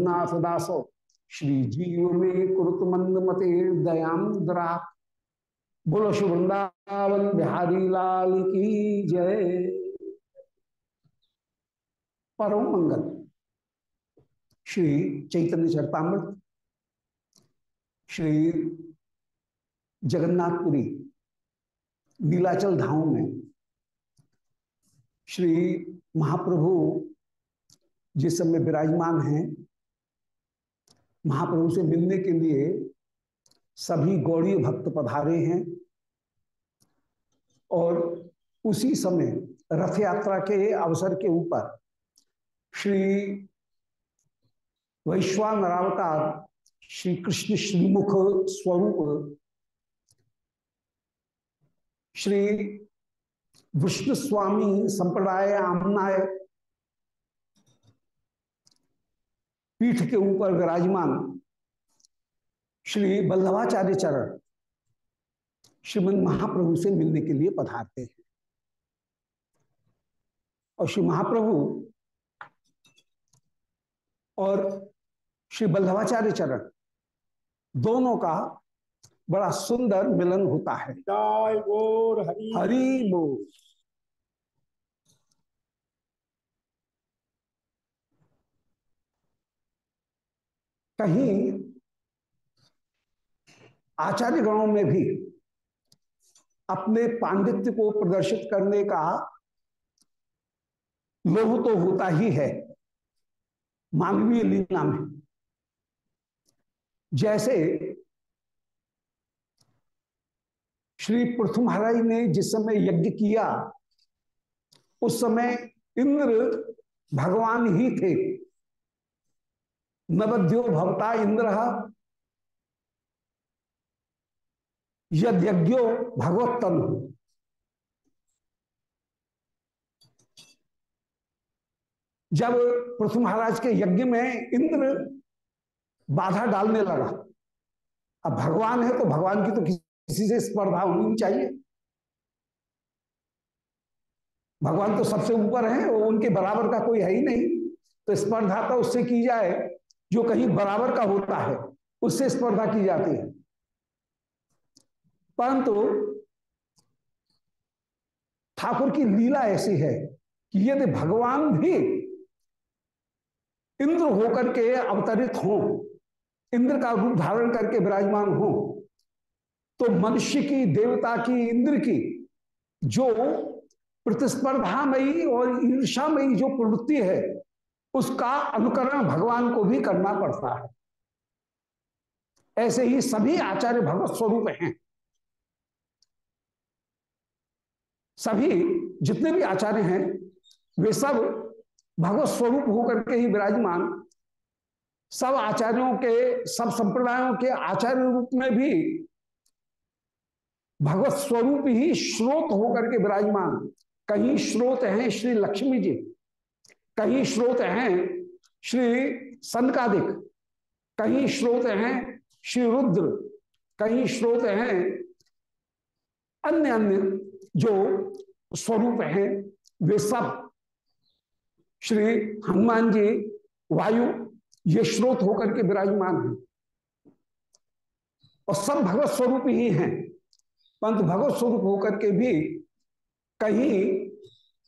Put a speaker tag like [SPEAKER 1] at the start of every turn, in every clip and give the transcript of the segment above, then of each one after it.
[SPEAKER 1] रघुनाथ दासो श्री जीव में कुरुत मंद मते दयाम द्रा। बोलो शुभ वृंदावन बिहारी लाल की जय। परम मंगल। श्री चैतन्य चरतामृत। श्री जगन्नाथपुरी नीलाचल धाम में। श्री महाप्रभु, जिस समय विराजमान हैं महाप्रभु से मिलने के लिए सभी गौड़ी भक्त पधारे हैं और उसी समय रथ यात्रा के अवसर के ऊपर श्री वैश्वानरावतार श्री कृष्ण श्रीमुख स्वरूप श्री विष्णु स्वामी संप्रदाय आमनाय पीठ के ऊपर विराजमान श्री बल्लभाचार्य चरण श्रीमद महाप्रभु से मिलने के लिए पधारते हैं। और श्री महाप्रभु और श्री बल्लभाचार्य चरण दोनों का बड़ा सुंदर मिलन होता है।
[SPEAKER 2] हरि
[SPEAKER 1] बोल कहीं आचार्य गणों में भी अपने पांडित्य को प्रदर्शित करने का लोभ तो होता ही है। मानवीय लीला में जैसे श्री पृथ्वी महाराज ने जिस समय यज्ञ किया, उस समय इंद्र भगवान ही थे। नवद्यो भवता इंद्र। यज्ञो भगवत्तन। जब पृथ्वी महाराज के यज्ञ में इंद्र बाधा डालने लगा। अब भगवान है तो भगवान की तो किसी से स्पर्धा होनी चाहिए। भगवान तो सबसे ऊपर है उनके बराबर का कोई है ही नहीं। तो स्पर्धा तो उससे की जाए जो कहीं बराबर का होता है, उससे स्पर्धा की जाती है। परंतु ठाकुर की लीला ऐसी है कि यदि भगवान भी इंद्र होकर के अवतरित हो, इंद्र का रूप धारण करके विराजमान हो तो मनुष्य की, देवता की, इंद्र की जो प्रतिस्पर्धामयी और ईर्षामयी जो प्रवृत्ति है उसका अनुकरण भगवान को भी करना पड़ता है। ऐसे ही सभी आचार्य भगवत स्वरूप हैं। सभी जितने भी आचार्य हैं, वे सब भगवत स्वरूप होकर के ही विराजमान। सब आचार्यों के, सब संप्रदायों के आचार्य रूप में भी भगवत स्वरूप ही श्रोत होकर के विराजमान। कहीं श्रोत हैं श्री लक्ष्मी जी। कहीं श्रोत हैं श्री सनकादिक कहीं श्रोत हैं श्री रुद्र कहीं श्रोत हैं अन्य अन्य जो स्वरूप हैं, वे सब श्री हनुमान जी, वायु, ये श्रोत होकर के विराजमान हैं। और सब भगवत स्वरूप ही हैं। परंतु भगवत स्वरूप होकर के भी कहीं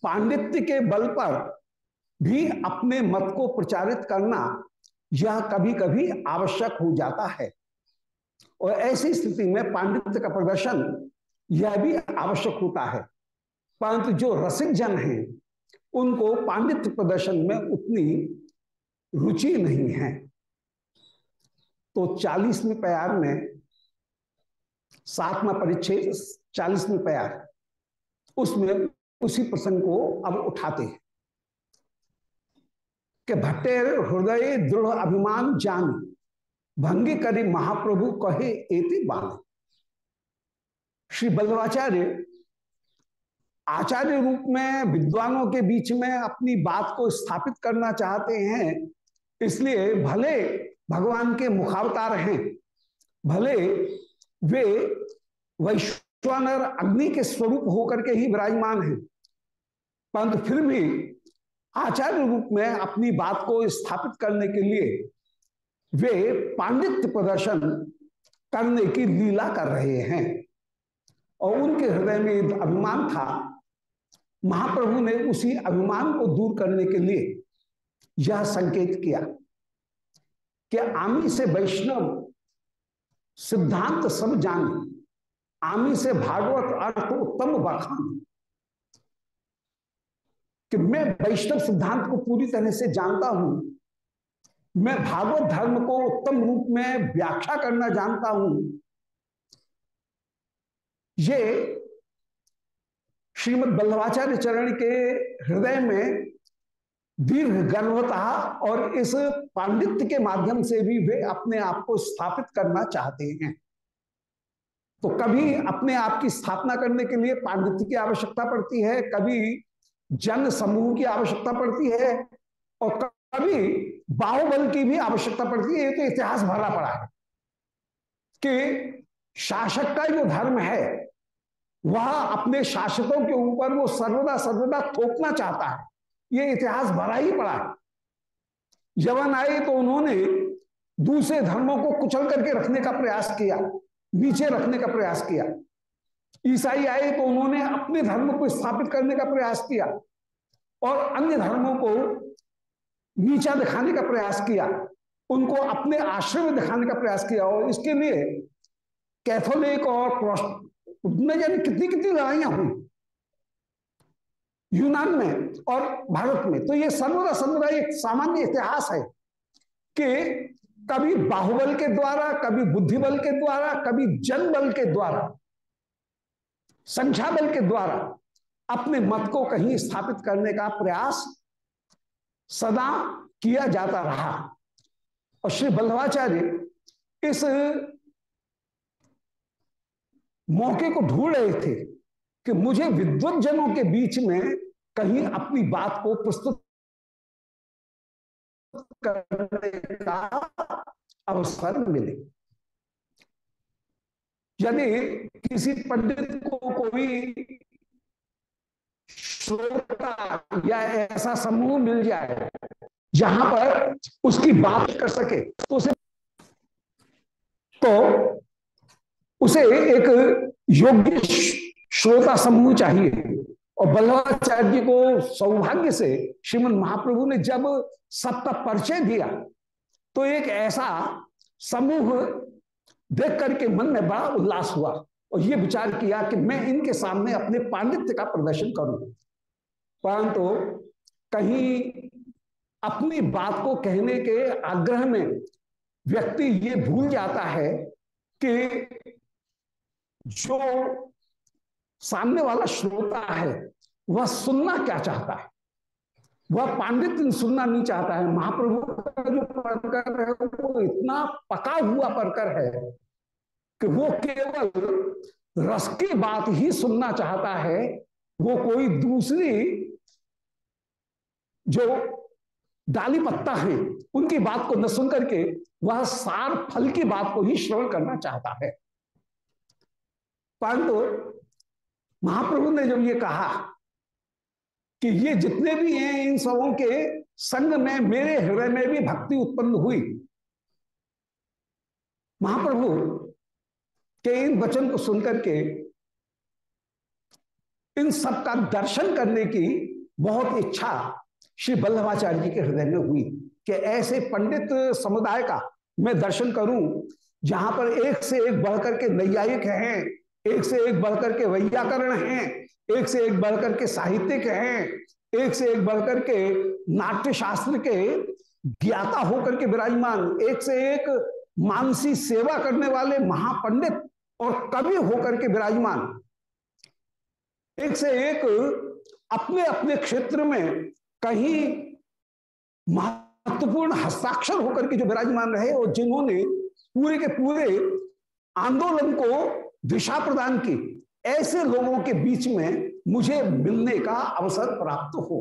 [SPEAKER 1] पांडित्य के बल पर भी अपने मत को प्रचारित करना यह कभी कभी आवश्यक हो जाता है। और ऐसी स्थिति में पांडित्य का प्रदर्शन यह भी आवश्यक होता है। परंतु जो रसिक जन हैं, उनको पांडित्य प्रदर्शन में उतनी रुचि नहीं है। तो चालीसवें प्यार में सातवा परिच्छेद चालीसवें प्यार, उसमें उसी प्रसंग को अब उठाते हैं। कि भट्टेर हृदय दृढ़ अभिमान जान। भंगी करी महाप्रभु कहे एति बाल श्री बल्लभाचार्य आचार्य रूप में विद्वानों के बीच में अपनी बात को स्थापित करना चाहते हैं, इसलिए भले भगवान के मुखावतार हैं, भले वे वैश्वानर अग्नि के स्वरूप होकर के ही विराजमान हैं, परंतु फिर भी आचार्य रूप में अपनी बात को स्थापित करने के लिए वे पांडित्य प्रदर्शन करने की लीला कर रहे हैं। और उनके हृदय में अभिमान था। महाप्रभु ने उसी अभिमान को दूर करने के लिए यह संकेत किया कि आमी से वैष्णव सिद्धांत सब जाने, आमी से भागवत अर्थ उत्तम बखान। कि मैं वैष्णव सिद्धांत को पूरी तरह से जानता हूँ। मैं भागवत धर्म को उत्तम रूप में व्याख्या करना जानता हूँ। ये श्रीमद बल्लभाचार्य चरण के हृदय में दीर्घ गर्भता और इस पांडित्य के माध्यम से भी वे अपने आप को स्थापित करना चाहते हैं। तो कभी अपने आप की स्थापना करने के लिए पांडित्य की आवश्यकता पड़ती है, कभी जन समूह की आवश्यकता पड़ती है और कभी बाहुबल की भी आवश्यकता पड़ती है तो इतिहास भरा पड़ा है कि शासक का जो धर्म है, वह अपने शासकों के ऊपर वो सर्वदा सर्वदा थोपना चाहता है। ये इतिहास भरा ही पड़ा है। जवान आए तो उन्होंने दूसरे धर्मों को कुचल करके रखने का प्रयास किया नीचे रखने का प्रयास किया। ईसाई आए तो उन्होंने अपने धर्म को स्थापित करने का प्रयास किया और अन्य धर्मों को नीचा दिखाने का प्रयास किया, उनको अपने आश्रय में दिखाने का प्रयास किया और इसके लिए कैथोलिक और जाने कितनी कितनी लड़ाइयाँ हुई? यूनान में और भारत में। तो ये सर्वदा सर्वदा एक सामान्य इतिहास है कि कभी बाहुबल के द्वारा, कभी बुद्धिबल के द्वारा, कभी जन बल के द्वारा संख्या बल के द्वारा अपने मत को कहीं स्थापित करने का प्रयास सदा किया जाता रहा। और श्री बल्लभाचार्य इस मौके को ढूंढ रहे थे कि मुझे विद्वत जनों के बीच में कहीं अपनी बात को प्रस्तुत करने का अवसर मिले। यदि किसी पंडित को कोई श्रोता या ऐसा समूह मिल जाए जहाँ पर उसकी बात कर सके तो उसे तो उसे एक योग्य श्रोता समूह चाहिए। और बल्लभाचार्य को सौभाग्य से श्रीमद महाप्रभु ने जब सबका परिचय दिया तो एक ऐसा समूह देख करके मन में बड़ा उल्लास हुआ। और ये विचार किया कि मैं इनके सामने अपने पांडित्य का प्रदर्शन करूँ। परंतु तो कहीं अपनी बात को कहने के आग्रह में व्यक्ति ये भूल जाता है कि जो सामने वाला श्रोता है, वह सुनना क्या चाहता है? वह पांडित्य सुनना नहीं चाहता है। महाप्रभु का जो परकर है, वो इतना पका हुआ परकर है कि वो केवल रस की बात ही सुनना चाहता है, वो कोई दूसरी जो डाली पत्ता है, उनकी बात को न सुन करके वह सार फल की बात को ही श्रवण करना चाहता है। परंतु महाप्रभु ने जब ये कहा कि ये जितने भी हैं इन सबों के संग में, मेरे हृदय में भी भक्ति उत्पन्न हुई, महाप्रभु के इन वचन को सुनकर के इन सब का दर्शन करने की बहुत इच्छा श्री बल्लभाचार्य जी के हृदय में हुई कि ऐसे पंडित समुदाय का मैं दर्शन करूँ, जहाँ पर एक से एक बढ़कर के नैयायिक हैं, एक से एक बढ़कर के वैयाकरण हैं, एक से एक बढ़कर के साहित्यिक हैं, एक से एक बढ़कर के नाट्य शास्त्र के ज्ञाता होकर के विराजमान, एक से एक मानसी सेवा करने वाले महापंडित और कवि होकर के विराजमान। एक से एक अपने अपने क्षेत्र में कहीं महत्वपूर्ण हस्ताक्षर होकर के जो विराजमान रहे और जिन्होंने पूरे के पूरे आंदोलन को दिशा प्रदान की, ऐसे लोगों के बीच में मुझे मिलने का अवसर प्राप्त हो।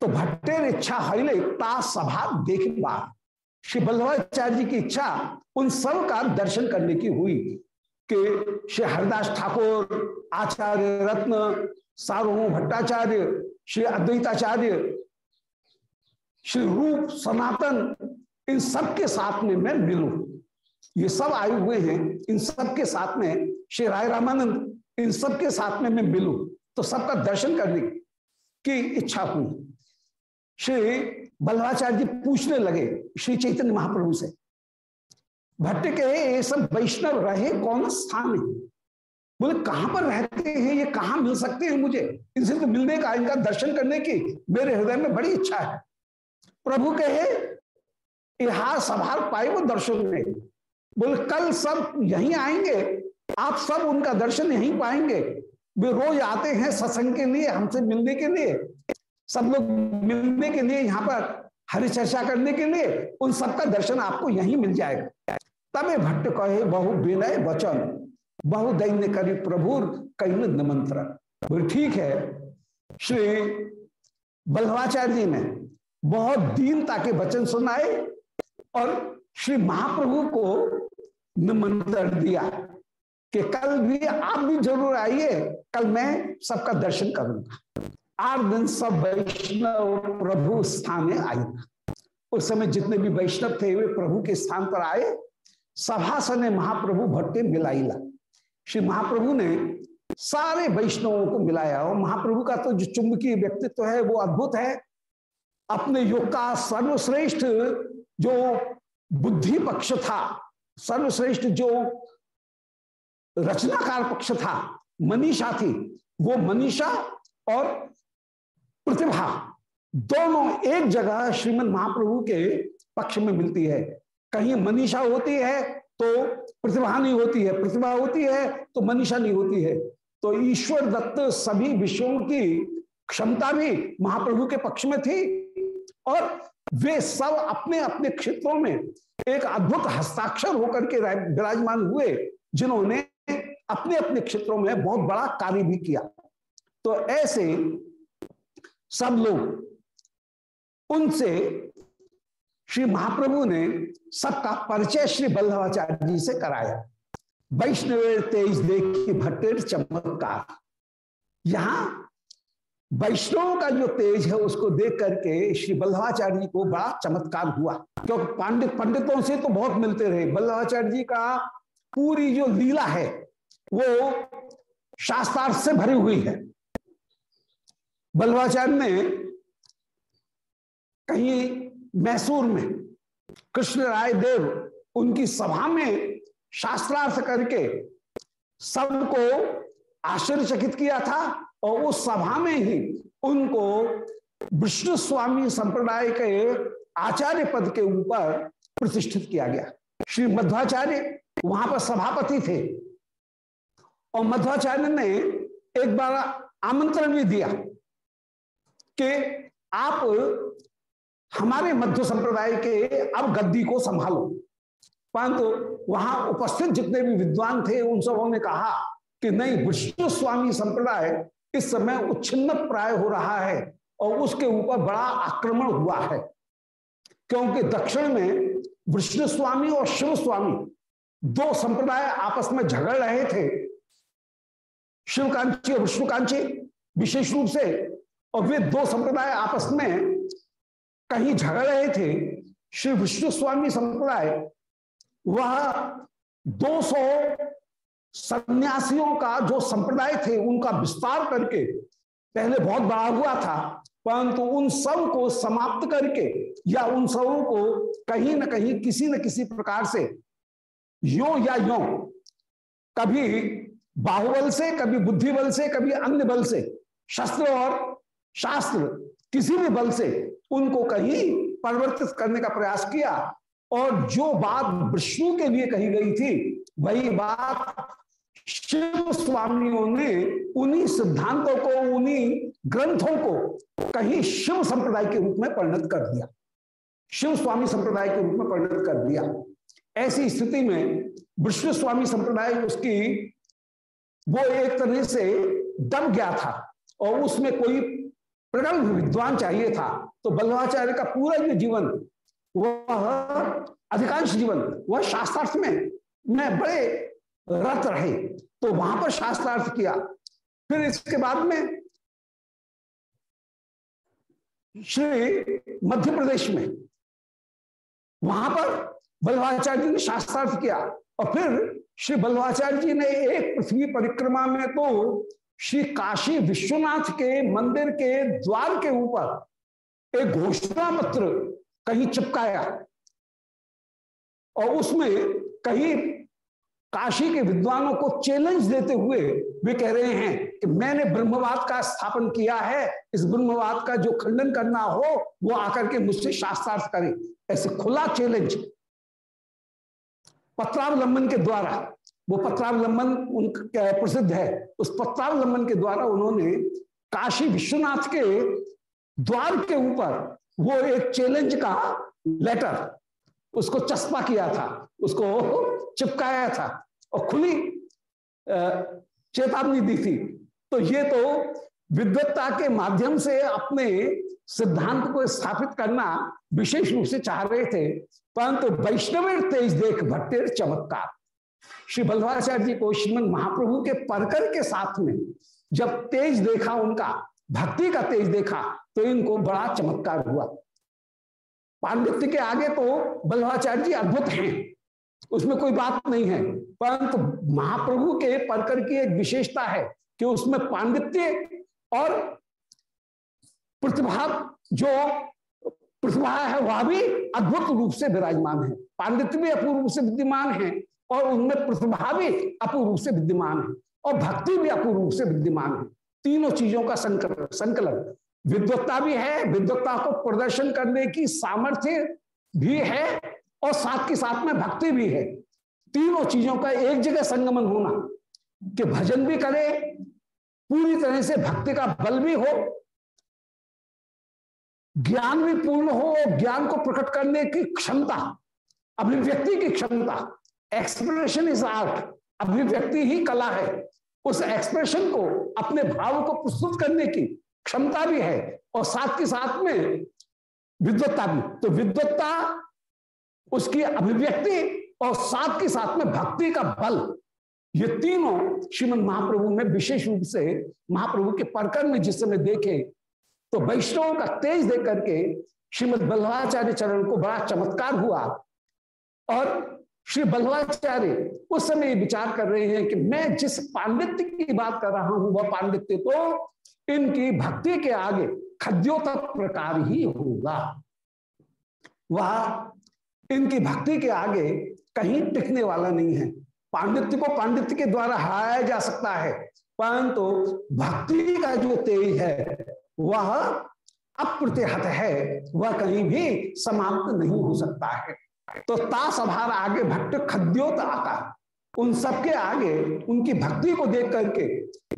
[SPEAKER 1] तो भट्टेर इच्छा हईले ता सभा देख बार श्री बल्लभाचार्य जी की इच्छा उन सब का दर्शन करने की हुई कि श्री हरिदास ठाकुर, आचार्य रत्न, सार्वभौम भट्टाचार्य, श्री अद्वैताचार्य, श्री रूप सनातन, इन सब के साथ में मैं मिलूं। ये सब आए हुए हैं। इन सब के साथ में श्री राय रामानंद, इन सब के साथ में मैं मिलूं। तो सबका दर्शन करने की इच्छा हुई। श्री बल्लाचार्य जी पूछने लगे श्री चैतन्य महाप्रभु से, भट्ट के ये सब वैष्णव रहे, कौन स्थान है? बोले, कहाँ पर रहते हैं? ये कहाँ मिल सकते हैं मुझे? इनसे तो मिलने का, इनका दर्शन करने की मेरे हृदय में बड़ी इच्छा है। प्रभु कहे यहा सभार पाए वो दर्शन में। बोले, कल सब यहीं आएँगे, आप सब उनका दर्शन यहीं पाएँगे। वे रोज आते हैं सत्संग के लिए, हमसे मिलने के लिए। सब लोग मिलने के लिए यहाँ पर, हरि चर्चा करने के लिए, उन सबका दर्शन आपको यहीं मिल जाएगा। तबे भट्ट कहे, बहु विनय वचन, बहु दैन्य करी प्रभु कई निमंत्रण। ठीक है। श्री बल्लवाचार्य जी ने बहुत दीनता के वचन सुनाए और श्री महाप्रभु को निमंत्रण दिया कि कल भी आप भी ज़रूर आइए, कल मैं सबका दर्शन करूँगा। आठ दिन सब वैष्णव प्रभु स्थान में आएगा उस समय जितने भी वैष्णव थे, वे प्रभु के स्थान पर आए। सभासन महाप्रभु भट्टे मिलाईला श्री महाप्रभु ने सारे वैष्णवों को मिलाया और महाप्रभु का तो जो चुंबकीय व्यक्तित्व तो है, वो अद्भुत है। अपने युग का सर्वश्रेष्ठ जो बुद्धि पक्ष था, सर्वश्रेष्ठ जो रचनाकार पक्ष था, मनीषा थी, वो मनीषा और प्रतिभा। दोनों एक जगह श्रीमद महाप्रभु के पक्ष में मिलती है। कहीं मनीषा होती है तो प्रतिभा नहीं होती है। प्रतिभा होती है तो मनीषा नहीं होती है। तो ईश्वर दत्त सभी विषयों की क्षमता भी महाप्रभु के पक्ष में थी और वे सब अपने अपने क्षेत्रों में एक अद्भुत हस्ताक्षर होकर के विराजमान हुए, जिन्होंने अपने अपने क्षेत्रों में बहुत बड़ा कार्य भी किया। तो ऐसे सब लोग। उनसे श्री महाप्रभु ने सबका परिचय श्री बल्लभाचार्य जी से कराया। वैष्णव तेज देखी भट्टेर चमत्कार। यहाँ वैष्णव का जो तेज है, उसको देख करके श्री बल्लभाचार्य जी को बड़ा चमत्कार हुआ। क्योंकि पांडित पंडितों से तो बहुत मिलते रहे। बल्लभाचार्य जी का पूरी जो लीला है, वो शास्त्रार्थ से भरी हुई है। बल्लभाचार्य ने कहीं मैसूर में कृष्ण राय देव उनकी सभा में शास्त्रार्थ करके सबको आश्चर्यचकित किया था और उस सभा में ही उनको विष्णु स्वामी संप्रदाय के आचार्य पद के ऊपर प्रतिष्ठित किया गया। श्री मध्वाचार्य वहाँ पर सभापति थे और मध्वाचार्य ने एक बार आमंत्रण भी दिया। कि आप हमारे मध्य संप्रदाय के अब गद्दी को संभालो। परंतु वहाँ उपस्थित जितने भी विद्वान थे, उन सबों ने कहा कि नहीं, विष्णु स्वामी संप्रदाय इस समय उच्छिन्न प्राय हो रहा है और उसके ऊपर बड़ा आक्रमण हुआ है। क्योंकि दक्षिण में विष्णु स्वामी और शिव स्वामी दो संप्रदाय आपस में झगड़ रहे थे। शिवकांची और विष्णुकांची, विशेष रूप से और वे दो संप्रदाय आपस में कहीं झगड़ रहे थे। श्री विष्णु स्वामी संप्रदाय, वह 200 सन्यासियों का जो संप्रदाय थे, उनका विस्तार करके, पहले बहुत बड़ा हुआ था, परंतु उन सबको समाप्त करके या उन सबों को कहीं ना कहीं, किसी न किसी प्रकार से, यो या यो, कभी बाहुबल से, कभी बुद्धि बल से, कभी अन्य बल से, शस्त्र और शास्त्र किसी भी बल से उनको कहीं परिवर्तित करने का प्रयास किया और जो बात विष्णु के लिए कही गई थी, वही बात शिव स्वामियों ने उन्हीं सिद्धांतों को, उन्हीं ग्रंथों को कहीं शिव संप्रदाय के रूप में परिणत कर दिया। शिव स्वामी संप्रदाय के रूप में परिणत कर दिया। ऐसी स्थिति में विष्णु स्वामी संप्रदाय उसकी, वो एक तरह से दब गया था और उसमें कोई प्रगल्भ विद्वान चाहिए था। तो बल्लभाचार्य का पूरा जो जीवन, वह अधिकांश जीवन, वह शास्त्रार्थ में में बड़े रत रहे। तो वहाँ पर शास्त्रार्थ किया। फिर इसके बाद में श्री मध्य प्रदेश में वहाँ पर बल्लभाचार्य जी ने शास्त्रार्थ किया। और फिर श्री बल्लभाचार्य जी ने एक पृथ्वी परिक्रमा में तो श्री काशी विश्वनाथ के मंदिर के द्वार के ऊपर एक घोषणा पत्र कहीं चिपकाया और उसमें कहीं काशी के विद्वानों को चैलेंज देते हुए वे कह रहे हैं कि मैंने ब्रह्मवाद का स्थापन किया है, इस ब्रह्मवाद का जो खंडन करना हो, वो आकर के मुझसे शास्त्रार्थ करें। ऐसे खुला चैलेंज पत्रावलंबन के द्वारा वो पत्रावलंबन उनका प्रसिद्ध है। उस पत्रावलंबन के द्वारा उन्होंने काशी विश्वनाथ के द्वार के ऊपर वो एक चैलेंज का लेटर उसको चस्पा किया था, उसको चिपकाया था और खुली चेतावनी दी थी। तो ये तो विद्वत्ता के माध्यम से अपने सिद्धांत को स्थापित करना विशेष रूप से चाह रहे थे, परंतु वैष्णव तेज देख भट्टेर चमत्कार। श्री बल्लभाचार्य जी को श्रीमद महाप्रभु के परकर के साथ में जब तेज देखा उनका, भक्ति का तेज देखा तो इनको बड़ा चमत्कार हुआ। पांडित्य के आगे तो बल्लभाचार्य जी अद्भुत हैं, उसमें कोई बात नहीं है, परंतु महाप्रभु के परकर की एक विशेषता है कि उसमें पांडित्य और प्रतिभा जो प्रतिभा है, वह भी अद्भुत रूप से विराजमान है। पांडित्य भी अपूर्व रूप से विद्यमान है और उनमें प्रतिभा भी अपूर्व रूप से विद्यमान है, और भक्ति भी अपूर्व रूप से विद्यमान है। तीनों चीज़ों का संकलन संकलन। विद्वत्ता भी है, विद्वत्ता को प्रदर्शन करने की सामर्थ्य भी है, और साथ के साथ में भक्ति भी है। तीनों चीज़ों का एक जगह संगमन होना, कि भजन भी करे, पूरी तरह से भक्ति का बल भी हो, ज्ञान भी पूर्ण हो ज्ञान को प्रकट करने की क्षमता, अभिव्यक्ति की क्षमता एक्सप्रेशन इज़ आर्ट अभिव्यक्ति ही कला है। उस एक्सप्रेशन को, अपने भाव को प्रस्तुत करने की क्षमता भी है और साथ के साथ में विद्वत्ता भी। तो विद्वत्ता, उसकी अभिव्यक्ति और साथ के साथ में भक्ति का बल, ये तीनों श्रीमद महाप्रभु में विशेष रूप से महाप्रभु के परकर में जिस समय देखे तो वैष्णव का तेज देख करके श्रीमद बल्लभाचार्य चरण को बड़ा चमत्कार हुआ और श्री बल्लभाचार्य उस समय विचार कर रहे हैं कि मैं जिस पांडित्य की बात कर रहा हूँ, वह पांडित्य तो इनकी भक्ति के आगे खद्योत प्रकार ही होगा। वह इनकी भक्ति के आगे कहीं टिकने वाला नहीं है। पांडित्य को पांडित्य के द्वारा हराया जा सकता है, परंतु तो भक्ति का जो तेज है, वह अप्रतिहत है, वह कहीं भी समाप्त नहीं हो सकता है। तो तास अभार आगे भट्ट खद्योत आकार उन सबके आगे, उनकी भक्ति को देख करके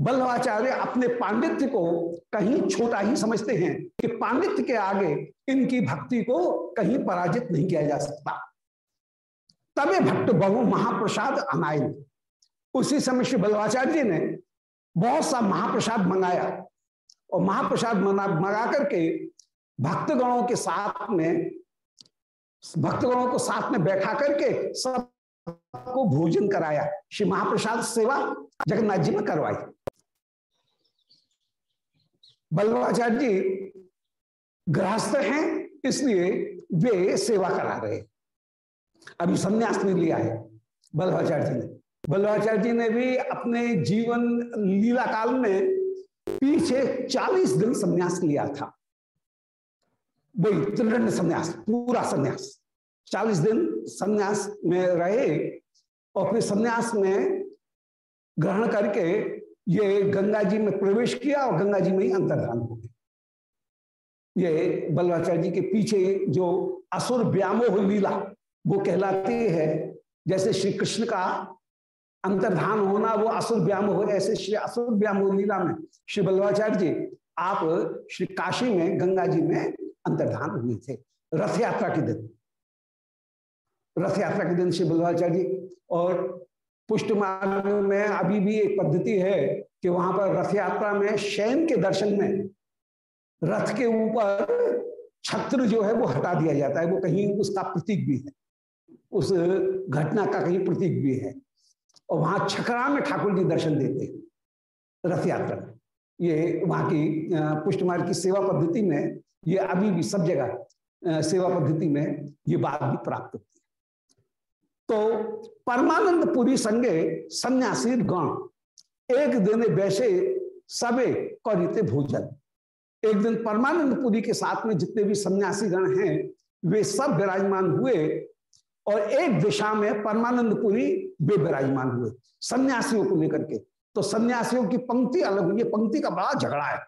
[SPEAKER 1] बल्लभाचार्य अपने पांडित्य को कहीं छोटा ही समझते हैं कि पांडित्य के आगे इनकी भक्ति को कहीं पराजित नहीं किया जा सकता। तबे भट्ट बहु महाप्रसाद अनायन। उसी समय श्री बल्लभाचार्य ने बहुत सा महाप्रसाद मंगाया। और महाप्रसाद मंगा करके भक्तगणों के साथ में भक्तगणों को साथ में बैठा करके सबको भोजन कराया। श्री महाप्रसाद सेवा जगन्नाथ जी में करवाई। बल्लभाचार्य जी गृहस्थ हैं, इसलिए वे सेवा करा रहे अभी संन्यास नहीं लिया है बल्लभाचार्य जी ने। बल्लभाचार्य जी ने भी अपने जीवन लीला काल में पीछे 40 दिन संन्यास लिया था। वही त्रिदंड संन्यास, पूरा संन्यास। चालीस दिन संन्यास में रहे और फिर संन्यास में ग्रहण करके ये गंगा जी में प्रवेश किया और गंगा जी में ही अंतर्धान हो गए ये बल्लाचार्य जी के पीछे जो असुर व्यामोह लीला, वो कहलाती है। जैसे श्री कृष्ण का अंतर्धान होना, वो असुर व्यामोह, ऐसे श्री असुर व्यामोह लीला में श्री बल्लभाचार्य जी, आप श्री काशी में गंगा जी में अंतर्धान हुए थे। रथ यात्रा के दिन। रथ यात्रा के दिन श्री बल्लभाचार्य जी, और पुष्ट मार्ग में अभी भी एक पद्धति है कि वहाँ पर रथ यात्रा में शयन के दर्शन में रथ के ऊपर छत्र जो है वो हटा दिया जाता है। वो कहीं उसका प्रतीक भी है। उस घटना का कहीं प्रतीक भी है। और वहाँ छकरा में ठाकुर जी दर्शन देते हैं रथ यात्रा में ये वहाँ की पुष्ट मार्ग की सेवा पद्धति में ये अभी भी सब जगह सेवा पद्धति में ये बात भी प्राप्त होती है। तो परमानंद पुरी संगे सन्यासी गण, एक दिन वैसे सबे करिते भोजन। एक दिन परमानंद पुरी के साथ में जितने भी सन्यासी गण हैं, वे सब विराजमान हुए और एक दिशा में परमानंद पुरी वे विराजमान हुए, सन्यासियों को लेकर के। तो सन्यासियों की पंक्ति अलग हुई पंक्ति का बड़ा झगड़ा है।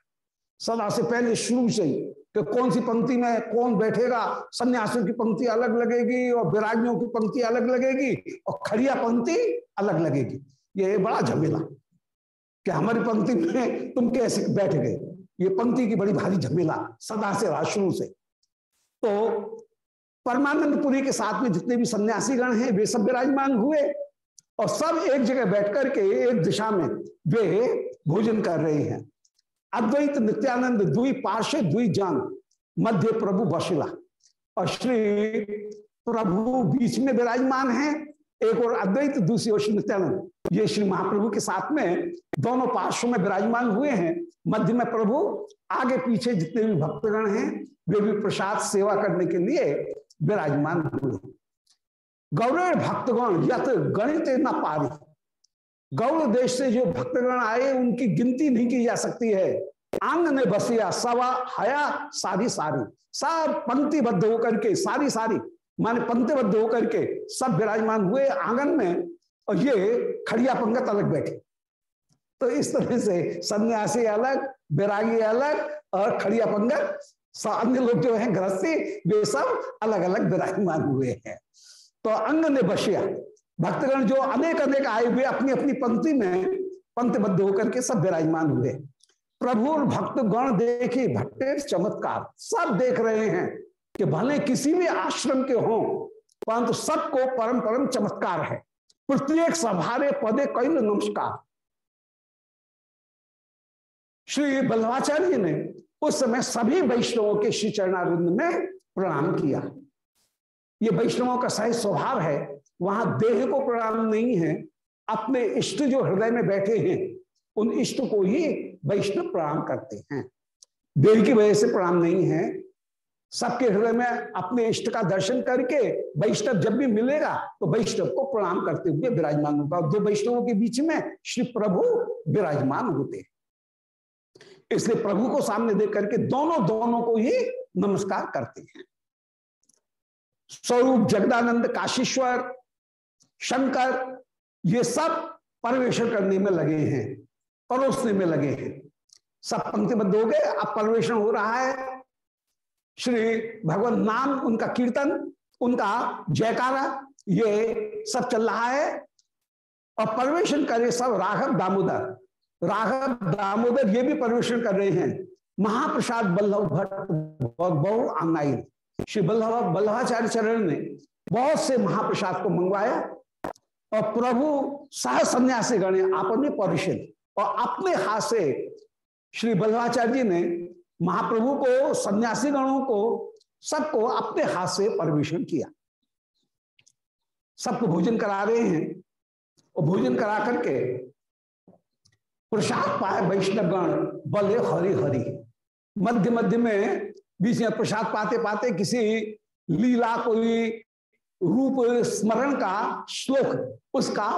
[SPEAKER 1] सदा से पहले शुरू से ही कि कौन सी पंक्ति में कौन बैठेगा? सन्यासियों की पंक्ति अलग लगेगी और विरागियों की पंक्ति अलग लगेगी और खड़िया पंक्ति अलग लगेगी। ये बड़ा झमेला। कि हमारी पंक्ति में तुम कैसे बैठ गए? ये पंक्ति की बड़ी भारी झमेला, सदा से रहा शुरू से। तो परमानंदपुरी के साथ में जितने भी सन्यासी गण हैं, वे सब विराजमान हुए और सब एक जगह बैठ करके एक दिशा में वे भोजन कर रहे हैं। अद्वैत नित्यानंद दुई पार्श्व दुई जान, मध्य प्रभु बशिला। और श्री प्रभु बीच में विराजमान है, एक और अद्वैत, दूसरी ओर नित्यानंद। ये श्री महाप्रभु के साथ में दोनों पार्श्व में विराजमान हुए हैं। मध्य में प्रभु, आगे पीछे जितने भी भक्तगण हैं, वे भी प्रसाद सेवा करने के लिए विराजमान हुए गौरव भक्तगण यथ गणित न पारी। गौड़ देश से जो भक्तगण आए, उनकी गिनती नहीं की जा सकती है। आंग ने बसिया, सवा, हया, सारी सारी। सब पंक्तिबद्ध होकर के, सारी सारी, माने पंक्तिबद्ध होकर के सब विराजमान हुए आँगन में और ये खड़िया पंगत अलग बैठे। तो इस तरह से सन्यासी अलग, विरागी अलग और खड़िया पंगत अन्य लोग जो है, गृहस्थी, वे सब अलग अलग विराजमान हुए हैं। तो अंग ने बसिया भक्तगण जो अनेक अनेक आए हुए अपनी अपनी पंक्ति में पंक्तिबद्ध होकर के सब विराजमान हुए। प्रभु भक्त गण देखे, भट्टे चमत्कार, सब देख रहे हैं कि भले किसी भी आश्रम के हों, परंतु सबको परम परम चमत्कार है। प्रत्येक सभारे पदे कई नमस्कार। श्री बल्लभाचार्य ने उस समय सभी वैष्णवों के श्री चरणारिंद में प्रणाम किया। ये वैष्णवों का सही स्वभाव है वहाँ देह को प्रणाम नहीं है, अपने इष्ट जो हृदय में बैठे हैं, उन इष्ट को ही वैष्णव प्रणाम करते हैं। देह की वजह से प्रणाम नहीं है। सबके हृदय में अपने इष्ट का दर्शन करके वैष्णव जब भी मिलेगा तो वैष्णव को प्रणाम करते हुए विराजमान होगा। दो वैष्णवों के बीच में श्री प्रभु विराजमान होते हैं। इसलिए प्रभु को सामने देख करके दोनों दोनों को ही नमस्कार करते हैं। स्वरूप जगदानंद काशीश्वर शंकर ये सब परवेशन करने में लगे हैं, परोसने में लगे हैं। सब पंक्तिबद्ध हो गए, अब परवेशन हो रहा है। श्री भगवान नाम, उनका कीर्तन, उनका जयकारा, ये सब चल रहा है। और परवेशन करे सब राघव दामोदर राघव दामोदर ये भी परवेशन कर रहे हैं। महाप्रसाद बल्लभ भट्ट बहु आंगाई श्री बल्लभ, बल्लभाचार्य चरण ने बहुत से महाप्रसाद को मंगवाया। और प्रभु सह सन्यासी गणे आपने परिषद और अपने हाथ से श्री बल्लाचार्य जी ने महाप्रभु को, सन्यासी गणों को, सबको अपने हाथ से परमिशन किया। सबको भोजन करा रहे हैं। और भोजन करा करके प्रसाद पाए वैष्णव गण बले, हरि हरि। मध्य मध्य में बीच में प्रसाद पाते पाते किसी लीला कोई रूप स्मरण का श्लोक उसका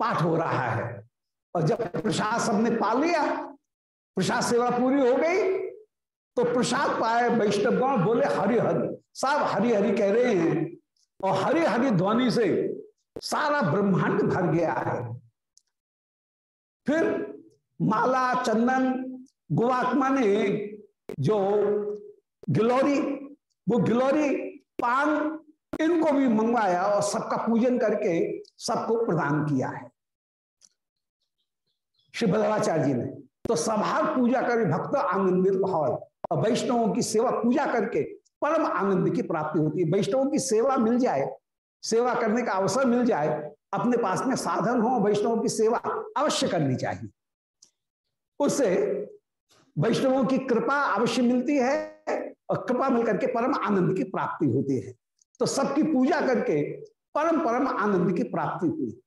[SPEAKER 1] पाठ हो रहा है। और जब प्रसाद सबने पा लिया, प्रसाद सेवा पूरी हो गई तो प्रसाद पाए वैष्णवगण बोले, हरि हरि। सब हरि हरि कह रहे हैं। और हरि हरि ध्वनि से सारा ब्रह्मांड भर गया है। फिर माला, चंदन गुवात्मा ने जो गिलोरी, वो गिलोरी पान इनको भी मंगवाया और सबका पूजन करके सबको प्रदान किया है। श्री बल्लभाचार्य जी ने। तो सभा पूजा कर भक्त आनंदित भाव और वैष्णवों की सेवा पूजा करके परम आनंद की प्राप्ति होती है। वैष्णवों की सेवा मिल जाए, सेवा करने का अवसर मिल जाए, अपने पास में साधन हो, वैष्णवों की सेवा अवश्य करनी चाहिए। उससे वैष्णवों की कृपा अवश्य मिलती है और कृपा मिलकर के परम आनंद की प्राप्ति होती है। तो सबकी पूजा करके परम परम आनंद की प्राप्ति हुई।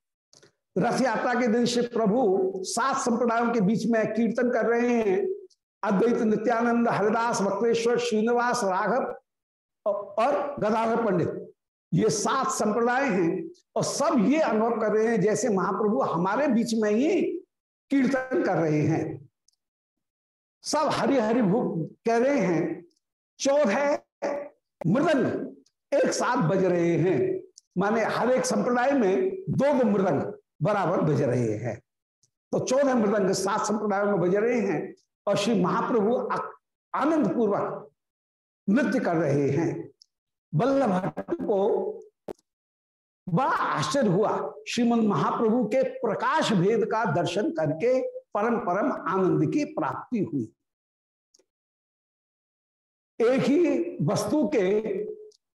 [SPEAKER 1] रथ यात्रा के दिन शिव प्रभु सात संप्रदायों के बीच में कीर्तन कर रहे हैं। अद्वैत नित्यानंद, हरिदास, वक्रेश्वर, श्रीनिवास, राघव और गदाधर पंडित। ये सात संप्रदाय हैं और सब ये अनुभव कर रहे हैं जैसे महाप्रभु हमारे बीच में ही कीर्तन कर रहे हैं। सब हरि हरि भूख कह रहे हैं चौदह मृदंग। एक साथ बज रहे हैं। माने हर एक संप्रदाय में दो दो मृदंग बराबर बज रहे हैं। तो चौदह मृदंग सात संप्रदायों में बज रहे हैं और श्री महाप्रभु आनंद पूर्वक नृत्य कर रहे हैं। बल्लभ को बड़ा आश्चर्य हुआ श्रीमद महाप्रभु के प्रकाश भेद का दर्शन करके परम परम आनंद की प्राप्ति हुई। एक ही वस्तु के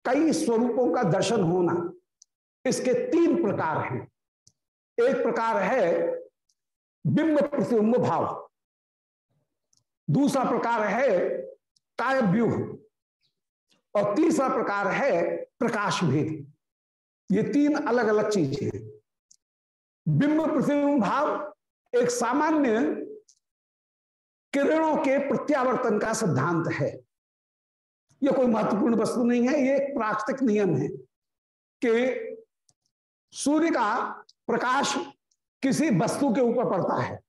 [SPEAKER 1] कई स्वरूपों का दर्शन होना इसके तीन प्रकार हैं। एक प्रकार है बिंब प्रतिबिंब भाव। दूसरा प्रकार है काय व्यूह। और तीसरा प्रकार है प्रकाश भेद। ये तीन अलग अलग चीज़ें हैं। बिंब प्रतिबिंब भाव एक सामान्य किरणों के प्रत्यावर्तन का सिद्धांत है। यह कोई महत्वपूर्ण वस्तु नहीं है, ये एक प्राकृतिक नियम है कि सूर्य का प्रकाश किसी वस्तु के ऊपर पड़ता है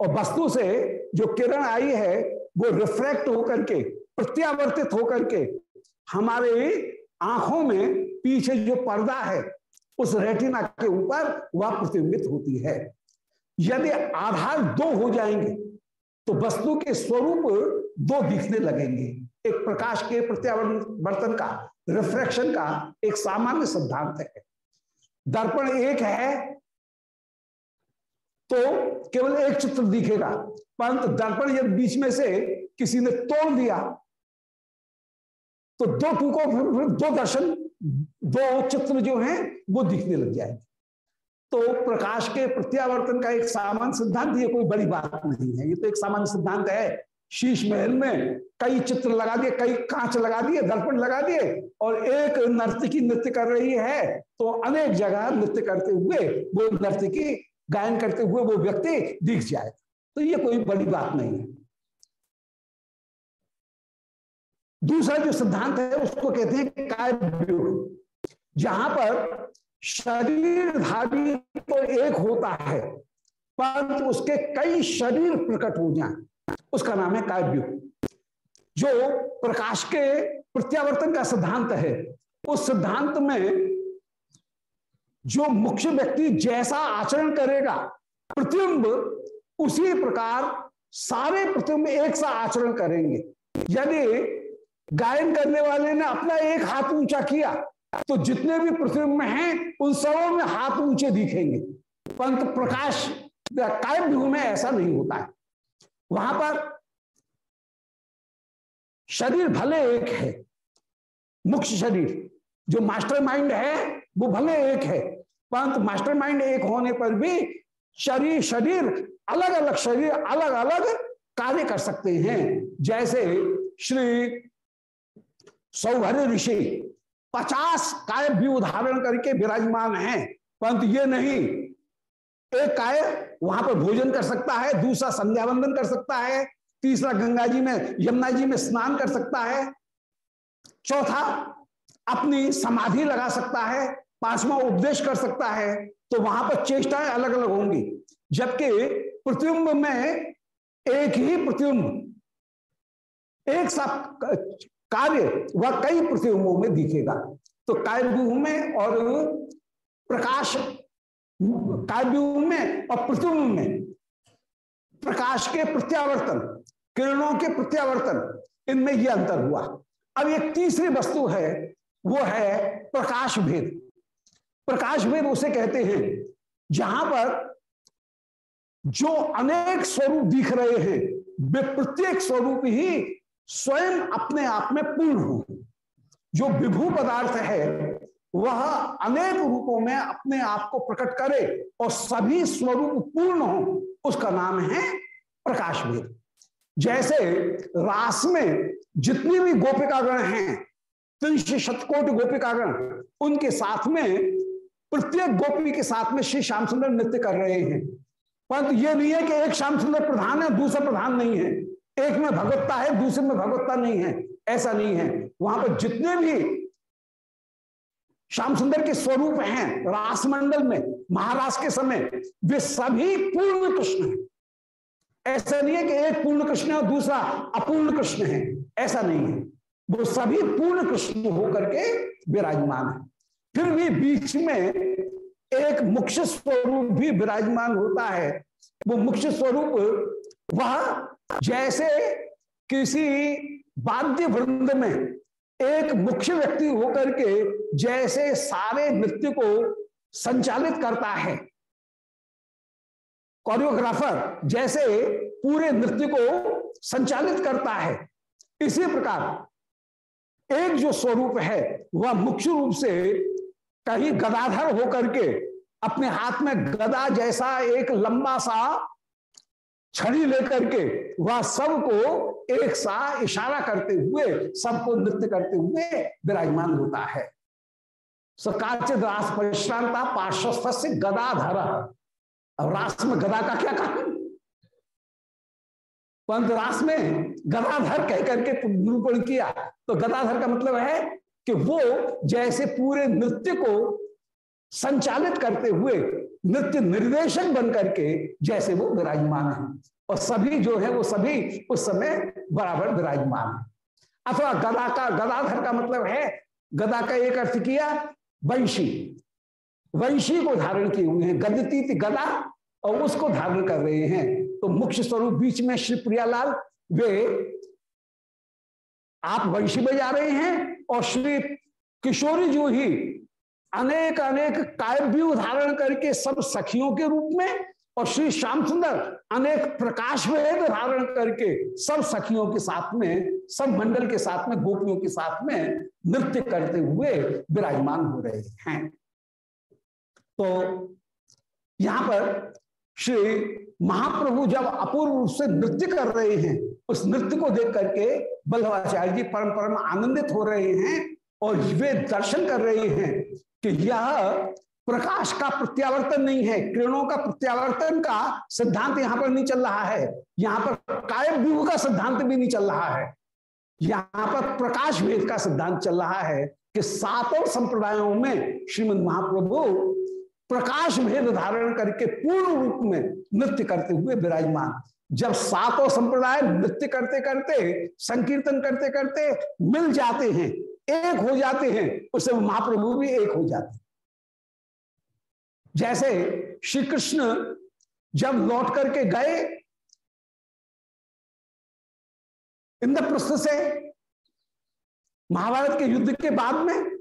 [SPEAKER 1] और वस्तु से जो किरण आई है, वो रिफ्लेक्ट होकर के, प्रत्यावर्तित होकर के हमारे आँखों में पीछे जो पर्दा है, उस रेटिना के ऊपर वह प्रतिबिंबित होती है। यदि आधार दो हो जाएँगे तो वस्तु के स्वरूप दो दिखने लगेंगे। एक प्रकाश के प्रत्यावर्तन का रिफ्रैक्शन का एक सामान्य सिद्धांत है। दर्पण एक है तो केवल एक चित्र दिखेगा, परंतु दर्पण यदि बीच में से किसी ने तोड़ दिया तो दो टूको फिर दो दर्शन, दो चित्र जो हैं, वो दिखने लग जाएँगे। तो प्रकाश के प्रत्यावर्तन का एक सामान्य सिद्धांत, ये कोई बड़ी बात नहीं है। ये तो एक सामान्य सिद्धांत है। शीश महल में कई चित्र लगा दिए, कई कांच लगा दिए, दर्पण लगा दिए और एक नर्तकी नृत्य कर रही है। तो अनेक जगह नृत्य करते हुए वो नर्तकी गायन करते हुए वो व्यक्ति दिख जाए। तो ये कोई बड़ी बात नहीं है। दूसरा जो सिद्धांत है, उसको कहते हैं काय जहाँ पर शरीरधारी तो एक होता है, परंतु उसके कई शरीर प्रकट हो जाए। उसका नाम है काव्य। जो प्रकाश के प्रत्यावर्तन का सिद्धांत है, उस सिद्धांत में जो मुख्य व्यक्ति जैसा आचरण करेगा, प्रतिबिंब उसी प्रकार सारे प्रतिबिंब एक सा आचरण करेंगे। यदि गायन करने वाले ने अपना एक हाथ ऊँचा किया तो जितने भी प्रतिबिंब हैं, उन सबों में हाथ ऊँचे दिखेंगे। परंतु प्रकाश काय व्यू में ऐसा नहीं होता है। वहाँ पर शरीर भले एक है, मुख्य शरीर, जो मास्टर माइंड है, वो भले एक है, परंतु मास्टर माइंड एक होने पर भी शरीर शरीर अलग अलग शरीर अलग अलग कार्य कर सकते हैं। जैसे श्री सौभर्य ऋषि पचास काय भी उदाहरण करके विराजमान है, परंतु ये नहीं, एक काय वहाँ पर भोजन कर सकता है, दूसरा संध्या वंदन कर सकता है, तीसरा गंगा जी में, यमुना जी में स्नान कर सकता है, चौथा अपनी समाधि लगा सकता है, पांचवा उपदेश कर सकता है तो वहाँ पर चेष्टाएँ अलग अलग होंगी। जबकि प्रतिबिंब में एक ही प्रतिबिंब, एक सा कार्य वह कई प्रतिबिंबों में दिखेगा। तो काव्यूह में और प्रकाश काव्यूह में और प्रतिबिंब में। प्रकाश के प्रत्यावर्तन, किरणों के प्रत्यावर्तन, इनमें यह अंतर हुआ। अब एक तीसरी वस्तु है, वो है प्रकाश भेद। प्रकाश भेद उसे कहते हैं, जहाँ पर जो अनेक स्वरूप दिख रहे हैं, वे प्रत्येक स्वरूप ही स्वयं अपने आप में पूर्ण हो। जो विभू पदार्थ है वह अनेक रूपों में अपने आप को प्रकट करे और सभी स्वरूप पूर्ण हो। उसका नाम है प्रकाश भेद जैसे रास में जितनी भी गोपिकागण हैं, त्रिश शतकोट गोपिकागण, उनके साथ में प्रत्येक गोपी के साथ में श्री श्याम सुंदर नृत्य कर रहे हैं। परंतु यह नहीं है कि एक श्याम सुंदर प्रधान है, दूसरा प्रधान नहीं है। एक में भगवत्ता है, दूसरे में भगवत्ता नहीं है। ऐसा नहीं है। वहाँ पर जितने भी श्याम सुंदर के स्वरूप हैं रासमंडल में महाराज के समय, वे सभी पूर्ण कृष्ण हैं। ऐसा नहीं है कि एक पूर्ण कृष्ण है और दूसरा अपूर्ण कृष्ण है, ऐसा नहीं है। वो सभी पूर्ण कृष्ण होकर के विराजमान है। फिर भी बीच में एक मुख्य स्वरूप भी विराजमान होता है। वो मुख्य स्वरूप वह जैसे किसी वाद्य वृंद में एक मुख्य व्यक्ति होकर के जैसे सारे नृत्य को संचालित करता है। कोरियोग्राफर जैसे पूरे नृत्य को संचालित करता है। इसी प्रकार एक जो स्वरूप है, वह मुख्य रूप से कहीं गदाधर होकर के अपने हाथ में गदा जैसा एक लंबा सा छड़ी लेकर के वह सबको एक सा इशारा करते हुए, सबको नृत्य करते हुए विराजमान होता है। सकाचित रास परिश्रांता पार्श्वस्थ से गदाधर। अब रास में गदा का क्या कारण परंतु रास में गदाधर कह करके निरूपण किया तो गदाधर का मतलब है कि वो जैसे पूरे नृत्य को संचालित करते हुए नृत्य निर्देशक बन करके जैसे वो विराजमान है। और सभी जो है वो सभी उस समय बराबर विराजमान है। अथवा गदा का, गदाधर का मतलब है, गदा का एक अर्थ किया, वंशी। वंशी को धारण किए हुए हैं। गदती गदा और उसको धारण कर रहे हैं। तो मुख्य स्वरूप बीच में श्री प्रियालाल, वे आप वंशी बजा रहे हैं और श्री किशोरी जो ही अनेक अनेक काव्य धारण करके सब सखियों के रूप में और श्री श्याम सुंदर अनेक प्रकाश वेद धारण करके सब सखियों के साथ में, सब मंडल के साथ में, गोपियों के साथ में नृत्य करते हुए विराजमान हो रहे हैं। तो यहाँ पर श्री महाप्रभु जब अपूर्व रूप से नृत्य कर रहे हैं, उस नृत्य को देख करके बल्लभाचार्य जी परम परम आनंदित हो रहे हैं और वे दर्शन कर रहे हैं कि यह प्रकाश का प्रत्यावर्तन नहीं है, किरणों का प्रत्यावर्तन का सिद्धांत यहाँ पर नहीं चल रहा है। यहाँ पर कायम व्यूह का सिद्धांत भी नहीं चल रहा है। यहाँ पर प्रकाश भेद का सिद्धांत चल रहा है कि सातों संप्रदायों में श्रीमद महाप्रभु प्रकाश भेद धारण करके पूर्ण रूप में नृत्य करते हुए विराजमान। जब सातों संप्रदाय नृत्य करते करते, संकीर्तन करते करते मिल जाते हैं, एक हो जाते हैं, उससे महाप्रभु भी एक हो जाते हैं। जैसे श्री कृष्ण जब लौट करके गए, इंद्रप्रस्थ से महाभारत के युद्ध के बाद में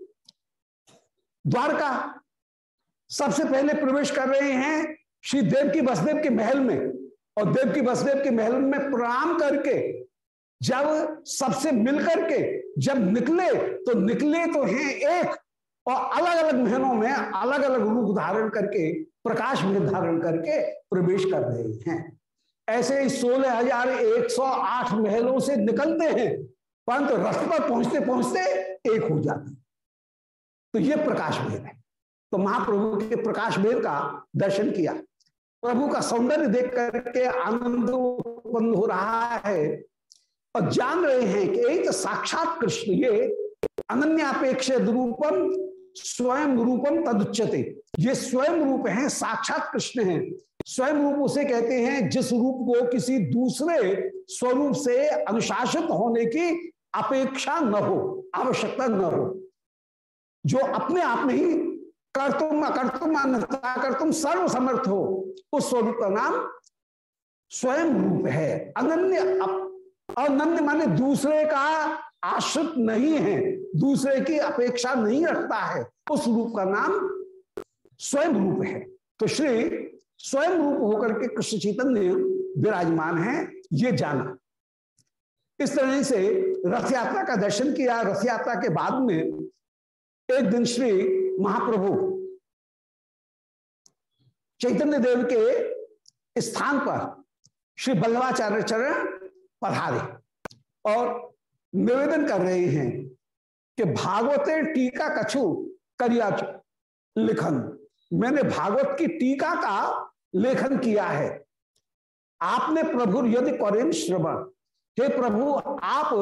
[SPEAKER 1] द्वारका सबसे पहले प्रवेश कर रहे हैं श्री देव की वसुदेव के महल में। और देव की वसुदेव के महल में प्रणाम करके जब सबसे मिलकर के जब निकले तो निकले तो हैं एक और अलग अलग महीनों में अलग अलग रूप धारण करके, प्रकाश में धारण करके प्रवेश कर रहे हैं। ऐसे ही सोलह हज़ार एक सौ आठ महलों से निकलते हैं, परंतु रथ पर पहुँचते पहुँचते एक हो जाते तो ये प्रकाश भेद है। तो महाप्रभु के प्रकाश भेद का दर्शन किया। प्रभु का सौंदर्य देख करके आनंद उत्पन्न हो रहा है और जान रहे हैं कि एक साक्षात कृष्ण ये अनन्यापेक्ष रूपम स्वयं रूपम तदुच्यते। ये स्वयं रूप है, साक्षात कृष्ण है। स्वयं रूप उसे कहते हैं, जिस रूप को किसी दूसरे स्वरूप से अनुशासित होने की अपेक्षा न हो, आवश्यकता न हो। जो अपने आप में ही कर्तुम, अकर्तुम, अन्यथा सर्व समर्थ हो, उस स्वरूप का नाम स्वयं रूप है। अनन्य अनन्य माने दूसरे का आश्रित नहीं है, दूसरे की अपेक्षा नहीं रखता है, उस रूप का नाम स्वयं रूप है। तो श्री स्वयं रूप होकर के कृष्ण चैतन्य विराजमान है, ये जाना। इस तरह से रथ यात्रा का दर्शन किया। रथ यात्रा के बाद में एक दिन श्री महाप्रभु चैतन्य देव के स्थान पर श्री बल्लभाचार्य चरण पधारे और निवेदन कर रहे हैं कि भागवते टीका कछु करिया लिखन। मैंने भागवत की टीका का लेखन किया है। आपने प्रभु यदि करें श्रवण, हे प्रभु, आप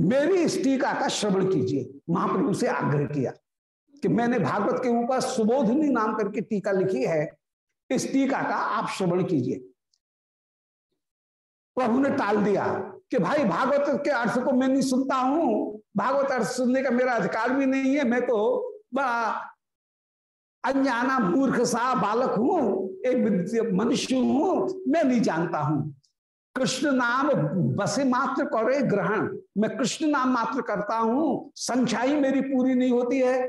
[SPEAKER 1] मेरी इस टीका का श्रवण कीजिए। महाप्रभु से आग्रह किया कि मैंने भागवत के ऊपर सुबोधनी नाम करके टीका लिखी है, इस टीका का आप श्रवण कीजिए। प्रभु ने टाल दिया। कि भाई भागवत के अर्थ को मैं नहीं सुनता हूँ। भागवत अर्थ सुनने का मेरा अधिकार भी नहीं है। मैं तो बड़ा अनजाना मूर्ख सा बालक हूँ, एक मनुष्य हूँ, मैं नहीं जानता हूँ। कृष्ण नाम बसे मात्र करे ग्रहण। मैं कृष्ण नाम मात्र करता हूँ संख्या ही मेरी पूरी नहीं होती है।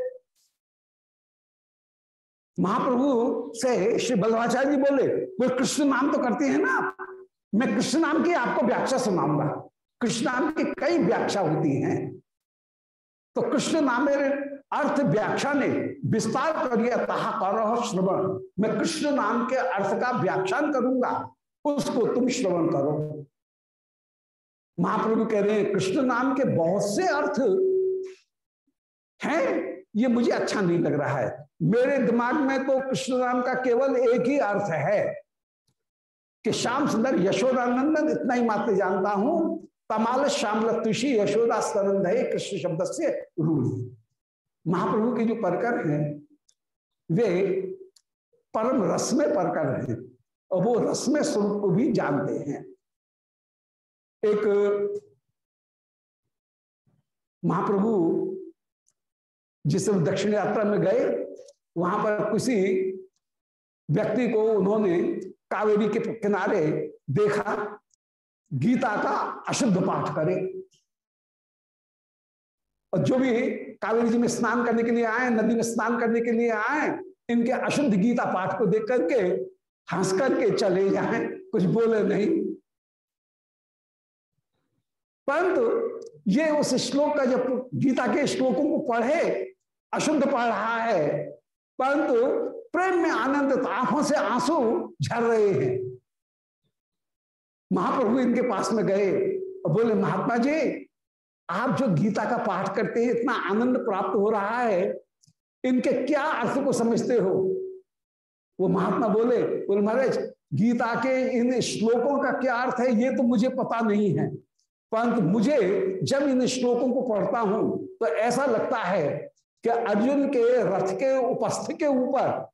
[SPEAKER 1] महाप्रभु से श्री बल्लभाचार्य जी बोले, वो कृष्ण नाम तो करते हैं ना मैं कृष्ण नाम की आपको व्याख्या सुनाऊँगा। कृष्ण नाम की कई व्याख्या होती हैं। तो कृष्ण नाम अर्थ व्याख्या ने विस्तार करिए तहा कर श्रवण। मैं कृष्ण नाम के अर्थ का व्याख्यान करूँगा, उसको तुम श्रवण करो। महाप्रभु कह रहे हैं, कृष्ण नाम के बहुत से अर्थ हैं, ये मुझे अच्छा नहीं लग रहा है। मेरे दिमाग में तो कृष्ण नाम का केवल एक ही अर्थ है। कि श्याम सुंदर यशोदानंदन इतना ही मात्र जानता हूँ। तमाल श्याम तुषी यशोदा स्तनंद है, कृष्ण शब्द से रूढ़ी। महाप्रभु के जो परकर हैं, वे परम रस में परकर हैं, और वो रस में स्वरूप को भी जानते हैं। एक महाप्रभु जिस दक्षिण यात्रा में गए, वहाँ पर किसी व्यक्ति को उन्होंने कावेरी के किनारे देखा, गीता का अशुद्ध पाठ करे। और जो भी कावेरी जी में स्नान करने के लिए आए, नदी में स्नान करने के लिए आए, इनके अशुद्ध गीता पाठ को देख करके हंस करके चले जाए, कुछ बोले नहीं। परंतु ये उस श्लोक का जब गीता के श्लोकों को पढ़े, अशुद्ध पढ़ रहा है। परंतु प्रेम में आनंद आँखों से आँसू झर रहे हैं। महाप्रभु इनके पास में गए और बोले, महात्मा जी, आप जो गीता का पाठ करते हैं, इतना आनंद प्राप्त हो रहा है। इनके क्या अर्थ को समझते हो? वो महात्मा बोले बोले, महाराज, गीता के इन श्लोकों का क्या अर्थ है, ये तो मुझे पता नहीं है। परंतु मुझे, जब इन श्लोकों को पढ़ता हूँ तो ऐसा लगता है कि अर्जुन के रथ के उपस्थ के ऊपर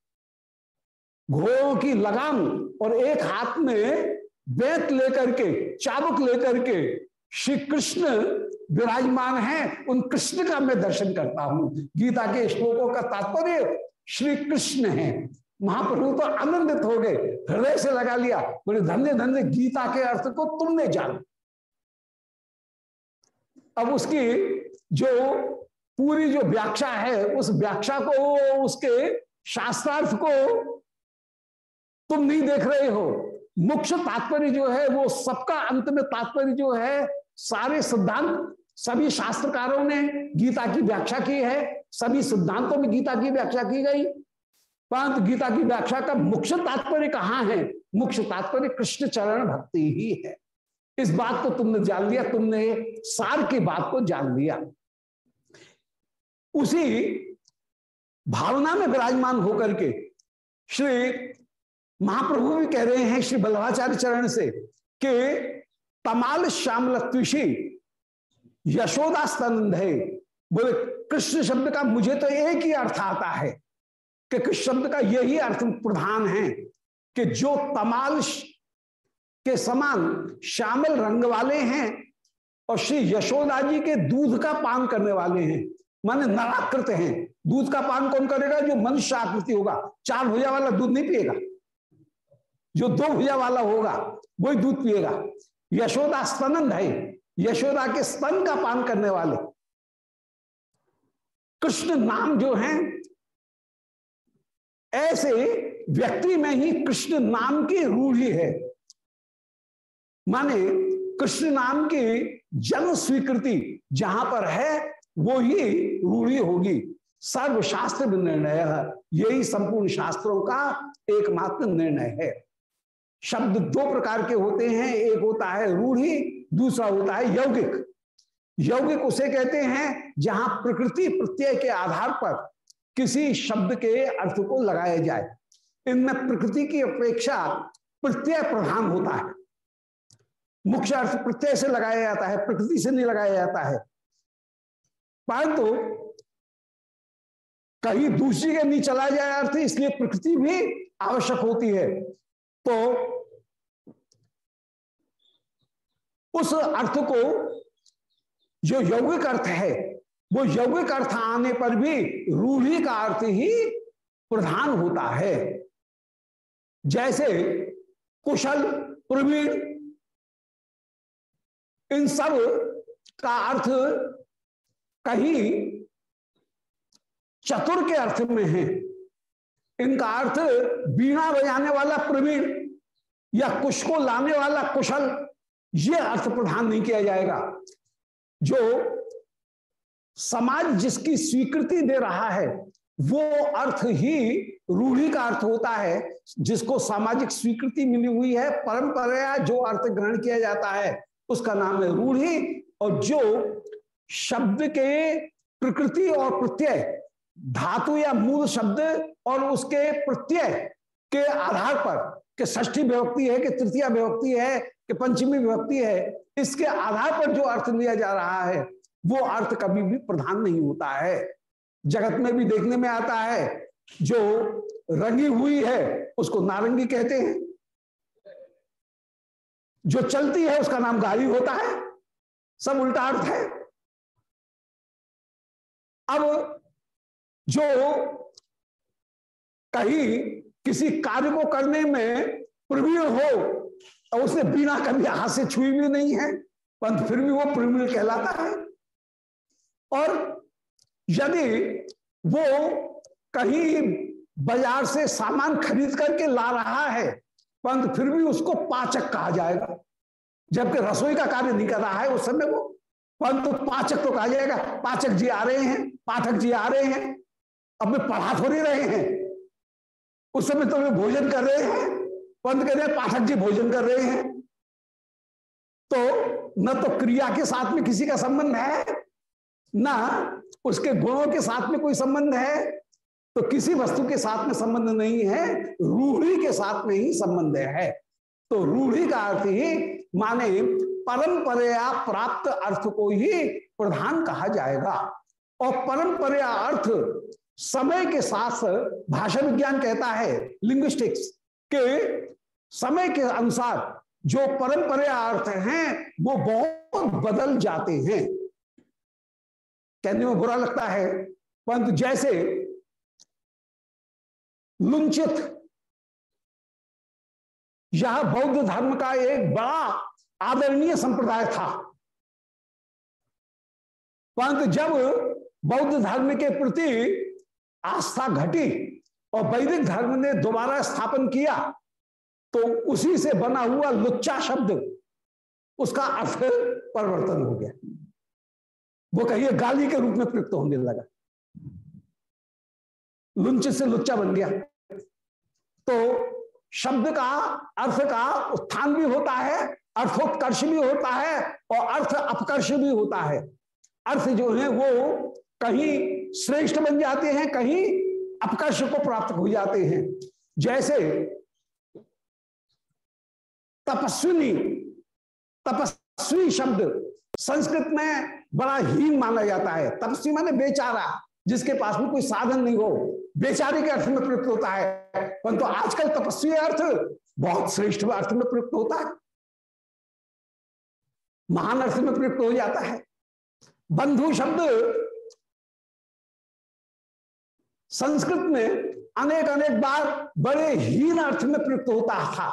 [SPEAKER 1] घोड़ों की लगाम और एक हाथ में बेत लेकर के, चाबुक लेकर के श्री कृष्ण विराजमान है। उन कृष्ण का मैं दर्शन करता हूँ। गीता के श्लोकों का तात्पर्य श्री कृष्ण है। महाप्रभु तो आनंदित हो गए, हृदय से लगा लिया। बोले, धन्य धन्य, गीता के अर्थ को तुमने जाना। अब उसकी जो पूरी जो व्याख्या है, उस व्याख्या को, उसके शास्त्रार्थ को तुम नहीं देख रहे हो। मुख्य तात्पर्य जो है, वो सबका अंत में तात्पर्य जो है, सारे सिद्धांत, सभी शास्त्रकारों ने गीता की व्याख्या की है, सभी सिद्धांतों में गीता की व्याख्या की गई। परंतु गीता की व्याख्या का मुख्य तात्पर्य कहाँ है? मुख्य तात्पर्य कृष्ण चरण भक्ति ही है। इस बात को तुमने जान लिया, तुमने सार की बात को जान लिया। उसी भावना में विराजमान होकर के श्री महाप्रभु भी कह रहे हैं श्री बल्लभाचार्य चरण से कि तमाल श्यामल त्विषी यशोदा स्तनंद है बोले, कृष्ण शब्द का मुझे तो एक ही अर्थ आता है कि कृष्ण शब्द का यही अर्थ प्रधान है कि जो तमाल के समान श्यामल रंग वाले हैं और श्री यशोदा जी के दूध का पान करने वाले हैं, माने नराकृत हैं। दूध का पान कौन करेगा? जो मनुष्य आकृति होगा, चार भुजा वाला दूध नहीं पिएगा। जो दो भुजा वाला होगा, वही दूध पिएगा। यशोदा स्तनंद है। यशोदा के स्तन का पान करने वाले। कृष्ण नाम जो है, ऐसे व्यक्ति में ही कृष्ण नाम की रूढ़ी है। माने कृष्ण नाम की जन स्वीकृति जहाँ पर है, वो ही रूढ़ी होगी। सर्वशास्त्र निर्णय यही संपूर्ण शास्त्रों का एकमात्र निर्णय है। शब्द दो प्रकार के होते हैं। एक होता है रूढ़ी, दूसरा होता है यौगिक। यौगिक उसे कहते हैं जहाँ प्रकृति प्रत्यय के आधार पर किसी शब्द के अर्थ को लगाया जाए। इनमें प्रकृति की अपेक्षा प्रत्यय प्रधान होता है। मुख्य अर्थ प्रत्यय से लगाया जाता है, प्रकृति से नहीं लगाया जाता है। परंतु कहीं दूसरी के नहीं चला जाए अर्थ, इसलिए प्रकृति भी आवश्यक होती है। तो उस अर्थ को जो यौगिक अर्थ है, वो यौगिक अर्थ आने पर भी रूढ़ी का अर्थ ही प्रधान होता है। जैसे कुशल, प्रवीण, इन सब का अर्थ कहीं चतुर के अर्थ में है। इनका अर्थ बीणा बजाने वाला प्रवीण या कुश को लाने वाला कुशल ये अर्थ प्रधान नहीं किया जाएगा। जो समाज जिसकी स्वीकृति दे रहा है, वो अर्थ ही रूढ़ी का अर्थ होता है, जिसको सामाजिक स्वीकृति मिली हुई है, परंपरा जो अर्थ ग्रहण किया जाता है, उसका नाम है रूढ़ी। और जो शब्द के प्रकृति और प्रत्यय, धातु या मूल शब्द और उसके प्रत्यय के आधार पर, कि ष्ठी विभक्ति है, कि तृतीय विभक्ति है कि पंचमी विभक्ति है, इसके आधार पर जो अर्थ लिया जा रहा है, वो अर्थ कभी भी प्रधान नहीं होता है। जगत में भी देखने में आता है, जो रंगी हुई है, उसको नारंगी कहते हैं। जो चलती है, उसका नाम गाड़ी होता है। सब उल्टा अर्थ है। अब जो कहीं किसी कार्य को करने में प्रवीण हो और उसने बिना कभी हाथ से छुई भी नहीं है, परंतु फिर भी वो प्रवीण कहलाता है। और यदि वो कहीं बाज़ार से सामान खरीद करके ला रहा है, परंतु फिर भी उसको पाचक कहा जाएगा, जबकि रसोई का कार्य नहीं कर रहा है उस समय वो, परंतु पाचक तो कहा जाएगा, पाचक जी आ रहे हैं, पाठक जी आ रहे हैं अब वे पढ़ा थोड़ी रहे हैं, उस समय तो वे भोजन कर रहे हैं पंत कह रहे हैं, पाठक जी भोजन कर रहे हैं। तो न तो क्रिया के साथ में किसी का संबंध है, ना उसके गुणों के साथ में कोई संबंध है तो किसी वस्तु के साथ में संबंध नहीं है, रूढ़ी के साथ में ही संबंध है। तो रूढ़ी का अर्थ ही माने परंपरा प्राप्त अर्थ को ही प्रधान कहा जाएगा। और परंपरा अर्थ समय के साथ भाषा विज्ञान कहता है लिंग्विस्टिक्स के समय के अनुसार जो परंपरा अर्थ हैं, वो बहुत बदल जाते हैं। कहने में बुरा लगता है, परंतु जैसे लुंचित, यह बौद्ध धर्म का एक बड़ा आदरणीय संप्रदाय था। परंतु जब बौद्ध धर्म के प्रति आस्था घटी और वैदिक धर्म ने दोबारा स्थापन किया तो उसी से बना हुआ लुच्चा शब्द, उसका अर्थ परिवर्तन हो गया। वो कहिए, गाली के रूप में प्रयुक्त होने लगा। लुंच से लुच्चा बन गया। तो शब्द का, अर्थ का उत्थान भी होता है, अर्थोत्कर्ष भी होता है, और अर्थ अपकर्ष भी होता है। अर्थ जो है वो कहीं श्रेष्ठ बन जाते हैं, कहीं अपकर्ष को प्राप्त हो जाते हैं। जैसे तपस्विनी तपस्वी शब्द संस्कृत में बड़ा हीन माना जाता है। तपस्वी माने बेचारा, जिसके पास में कोई साधन नहीं हो। बेचारे के अर्थ में प्रयुक्त होता है। परंतु तो आजकल तपस्वी अर्थ बहुत श्रेष्ठ अर्थ में प्रयुक्त होता है। महान अर्थ में प्रयुक्त हो जाता है। बंधु शब्द संस्कृत में अनेक अनेक बार बड़े हीन अर्थ में प्रयुक्त होता था।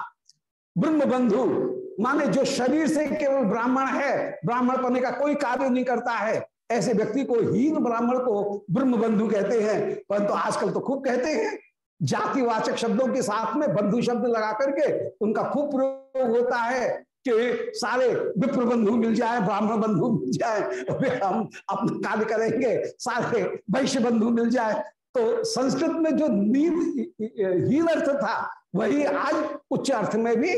[SPEAKER 1] ब्रह्म बंधु माने जो शरीर से केवल ब्राह्मण है, ब्राह्मण पने का कोई कार्य नहीं करता है। ऐसे व्यक्ति को हीन ब्राह्मण को ब्रह्म बंधु कहते हैं, परंतु तो आजकल तो खूब कहते हैं। जातिवाचक शब्दों के साथ में बंधु शब्द लगा करके उनका खूब प्रयोग होता है कि सारे विप्र बंधु मिल जाए ब्राह्मण बंधु मिल जाए हम अपना कार्य करेंगे, सारे वैश्य बंधु मिल जाए। तो संस्कृत में जो नील हीन अर्थ था, वही आज उच्च अर्थ में भी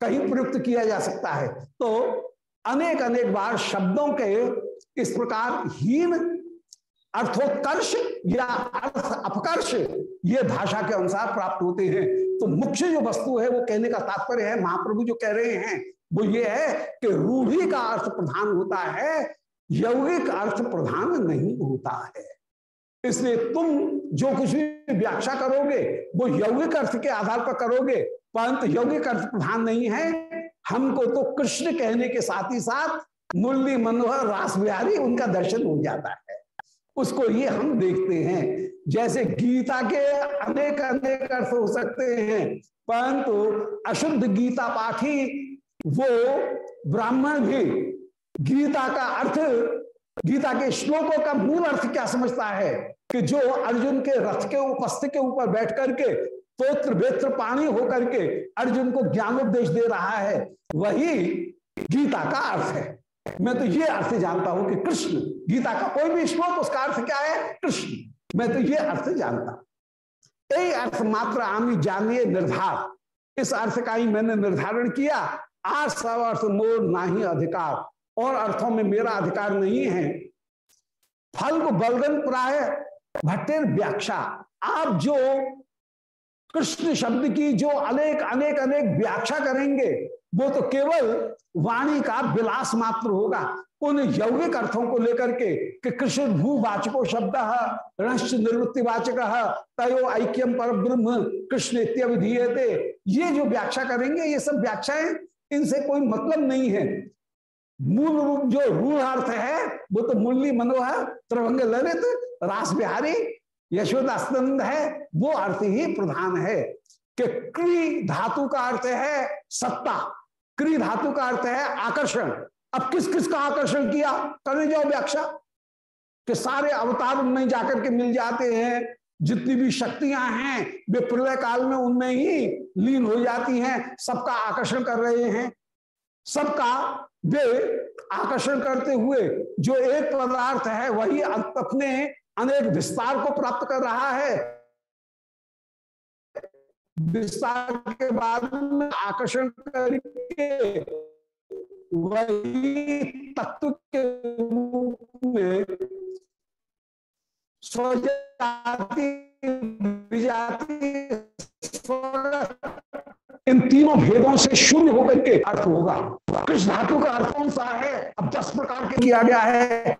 [SPEAKER 1] कहीं प्रयुक्त किया जा सकता है। तो अनेक अनेक बार शब्दों के इस प्रकार हीन अर्थोत्कर्ष या अर्थ अपकर्ष, ये भाषा के अनुसार प्राप्त होते हैं। तो मुख्य जो वस्तु है, वो कहने का तात्पर्य है, महाप्रभु जो कह रहे हैं, वो ये है कि रूढ़ी का अर्थ प्रधान होता है, यौगिक अर्थ प्रधान नहीं होता है। इसलिए तुम जो कुछ भी व्याख्या करोगे, वो यौगिक अर्थ के आधार पर करोगे, परंतु यौगिक अर्थ प्रधान नहीं है। हमको तो कृष्ण कहने के साथ ही साथ मुरली मनोहर, रास बिहारी, उनका दर्शन हो जाता है। उसको ये हम देखते हैं। जैसे गीता के अनेक अनेक अर्थ हो सकते हैं, परंतु अशुद्ध गीता पाठी, वो ब्राह्मण भी, गीता का अर्थ गीता के श्लोकों का मूल अर्थ क्या समझता है? कि जो अर्जुन के रथ के उपस्थित के ऊपर बैठ करके तोत्र वेत्र पानी होकर के अर्जुन को ज्ञानोपदेश दे रहा है, वही गीता का अर्थ है। मैं तो ये अर्थ जानता हूँ कि कृष्ण, गीता का कोई भी श्लोक, उसका अर्थ क्या है? कृष्ण। मैं तो ये अर्थ जानता यही अर्थ मात्र आमी जानिए निर्धार। इस अर्थ का ही मैंने निर्धारण किया। आज सब अर्थ मोर ना ही अधिकार। और अर्थों में मेरा अधिकार नहीं है। फल को बलगन प्राय भट्टेर व्याख्या। आप जो कृष्ण शब्द की जो अनेक अनेक अनेक व्याख्या करेंगे, वो तो केवल वाणी का विलास मात्र होगा। उन यौगिक अर्थों को लेकर के कि कृष्ण भूवाचको शब्द रश्च निवृत्तिवाचक तयो ऐक्यम पर ब्रह्म, कृष्ण इत्यविधीयते ये जो व्याख्या करेंगे, ये सब व्याख्याएँ, इनसे कोई मतलब नहीं है। मूल रूप जो रूढ़ अर्थ है, वो तो मुरली मनोहर त्रिभंग ललित रास बिहारी यशोदा स्तंद है, वो अर्थ ही प्रधान है। कि क्री धातु का अर्थ है सत्ता, क्री धातु का अर्थ है आकर्षण। अब किस किस का आकर्षण किया? करने जाओ व्याख्या। कि सारे अवतार उनमें जाकर के मिल जाते हैं, जितनी भी शक्तियाँ हैं, वे प्रलय काल में उनमें ही लीन हो जाती हैं, सबका आकर्षण कर रहे हैं। सबका वे आकर्षण करते हुए जो एक पदार्थ है, वही अपने अनेक विस्तार को प्राप्त कर रहा है। विस्तार के बाद में आकर्षण करके वही तत्व के रूप में स्वजाति, विजाति इन तीनों भेदों से शून्य होकर के अर्थ होगा। कृष्ण धातु का अर्थ कौन सा है? अब दस प्रकार के किया गया है।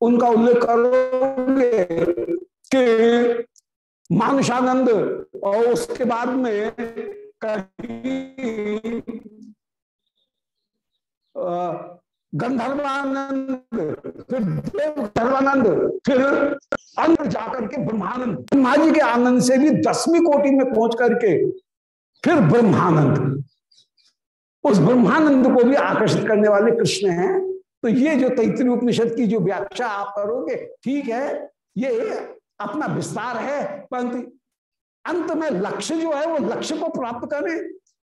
[SPEAKER 1] उनका उल्लेख करोगे कि मानुषानंद और उसके बाद में गंधर्वानंद, फिर देव धर्वानंद फिर अंदर जाकर के ब्रह्मानंद। ब्रह्मा जी के आनंद से भी दसवीं कोटि में पहुँच करके फिर ब्रह्मानंद। उस ब्रह्मानंद को भी आकर्षित करने वाले कृष्ण हैं। तो ये जो तैतरी उपनिषद की जो व्याख्या आप करोगे, ठीक है, ये अपना विस्तार है, परंतु अंत में लक्ष्य जो है, वो लक्ष्य को प्राप्त करें।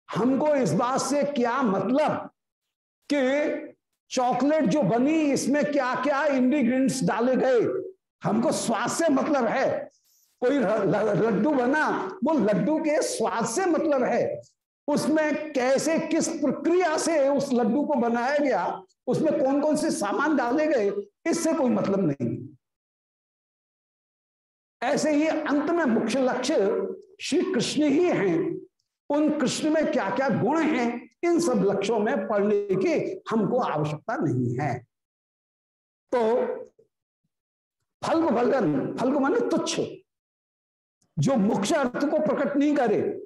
[SPEAKER 1] हमको इस बात से क्या मतलब कि चॉकलेट जो बनी, इसमें क्या क्या इंग्रीडियंट्स डाले गए? हमको स्वास्थ्य मतलब है। कोई लड्डू बना, वो लड्डू के स्वाद से मतलब है। उसमें कैसे, किस प्रक्रिया से उस लड्डू को बनाया गया, उसमें कौन कौन से सामान डाले गए, इससे कोई मतलब नहीं। ऐसे ही अंत में मुख्य लक्ष्य श्री कृष्ण ही हैं। उन कृष्ण में क्या क्या गुण हैं, इन सब लक्ष्यों में पढ़ने की हमको आवश्यकता नहीं है। तो फल को फलगन फल को माने तुच्छ। जो मुख्य अर्थ को प्रकट नहीं करे,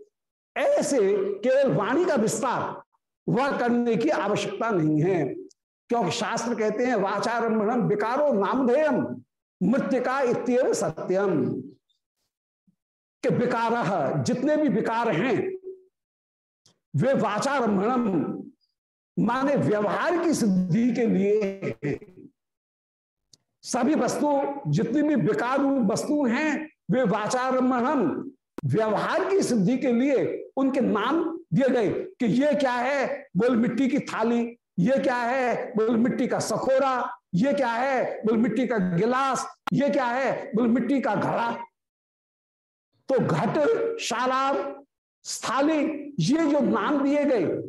[SPEAKER 1] ऐसे केवल वाणी का विस्तार वह करने की आवश्यकता नहीं है। क्योंकि शास्त्र कहते हैं वाचारंभम विकारो नामधेयम मृतिका इतव सत्यम के विकार, जितने भी विकार हैं, वे वाचारंभम माने व्यवहार की सिद्धि के लिए सभी वस्तु, जितनी भी विकार वस्तु हैं वे वाचारंभम व्यवहार की सिद्धि के लिए उनके नाम दिए गए कि ये क्या है बोल मिट्टी की थाली, ये क्या है बोल मिट्टी का सखोरा, ये क्या है बोल मिट्टी का गिलास, ये क्या है बोल मिट्टी का घड़ा। तो घट, शालाब, स्थाली, ये जो नाम दिए गए,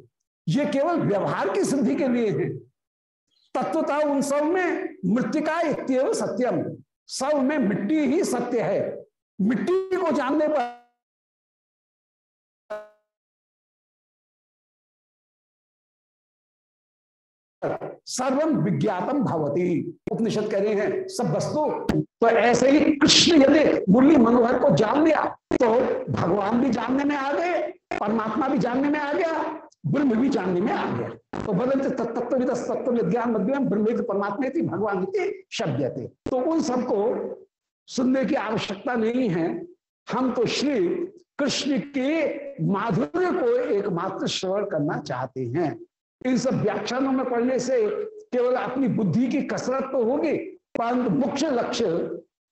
[SPEAKER 1] ये केवल व्यवहार की सिद्धि के लिए है। तत्वता उन सब में मृतिका इतव सत्यम, सब में मिट्टी ही सत्य है। मिट्टी को जानने पर सर्वम विज्ञातम भवती। उपनिषद कह रहे हैं, सब वस्तु। तो ऐसे ही कृष्ण यदि मुरली मनोहर को जान लिया तो भगवान भी जानने में आ गए, परमात्मा भी जानने में आ गया, ब्रह्म भी जानने में आ गया। तो बदलते तत्व तत्व मध्यम ब्रह्म परमात्मा थी भगवान के शब्द थे तो उन सबको सुनने की आवश्यकता नहीं है। हम तो श्री कृष्ण के माधुर्य को एकमात्र श्रवण करना चाहते हैं। इन सब व्याख्यानों में पढ़ने से केवल अपनी बुद्धि की कसरत तो होगी, परंतु मुख्य लक्ष्य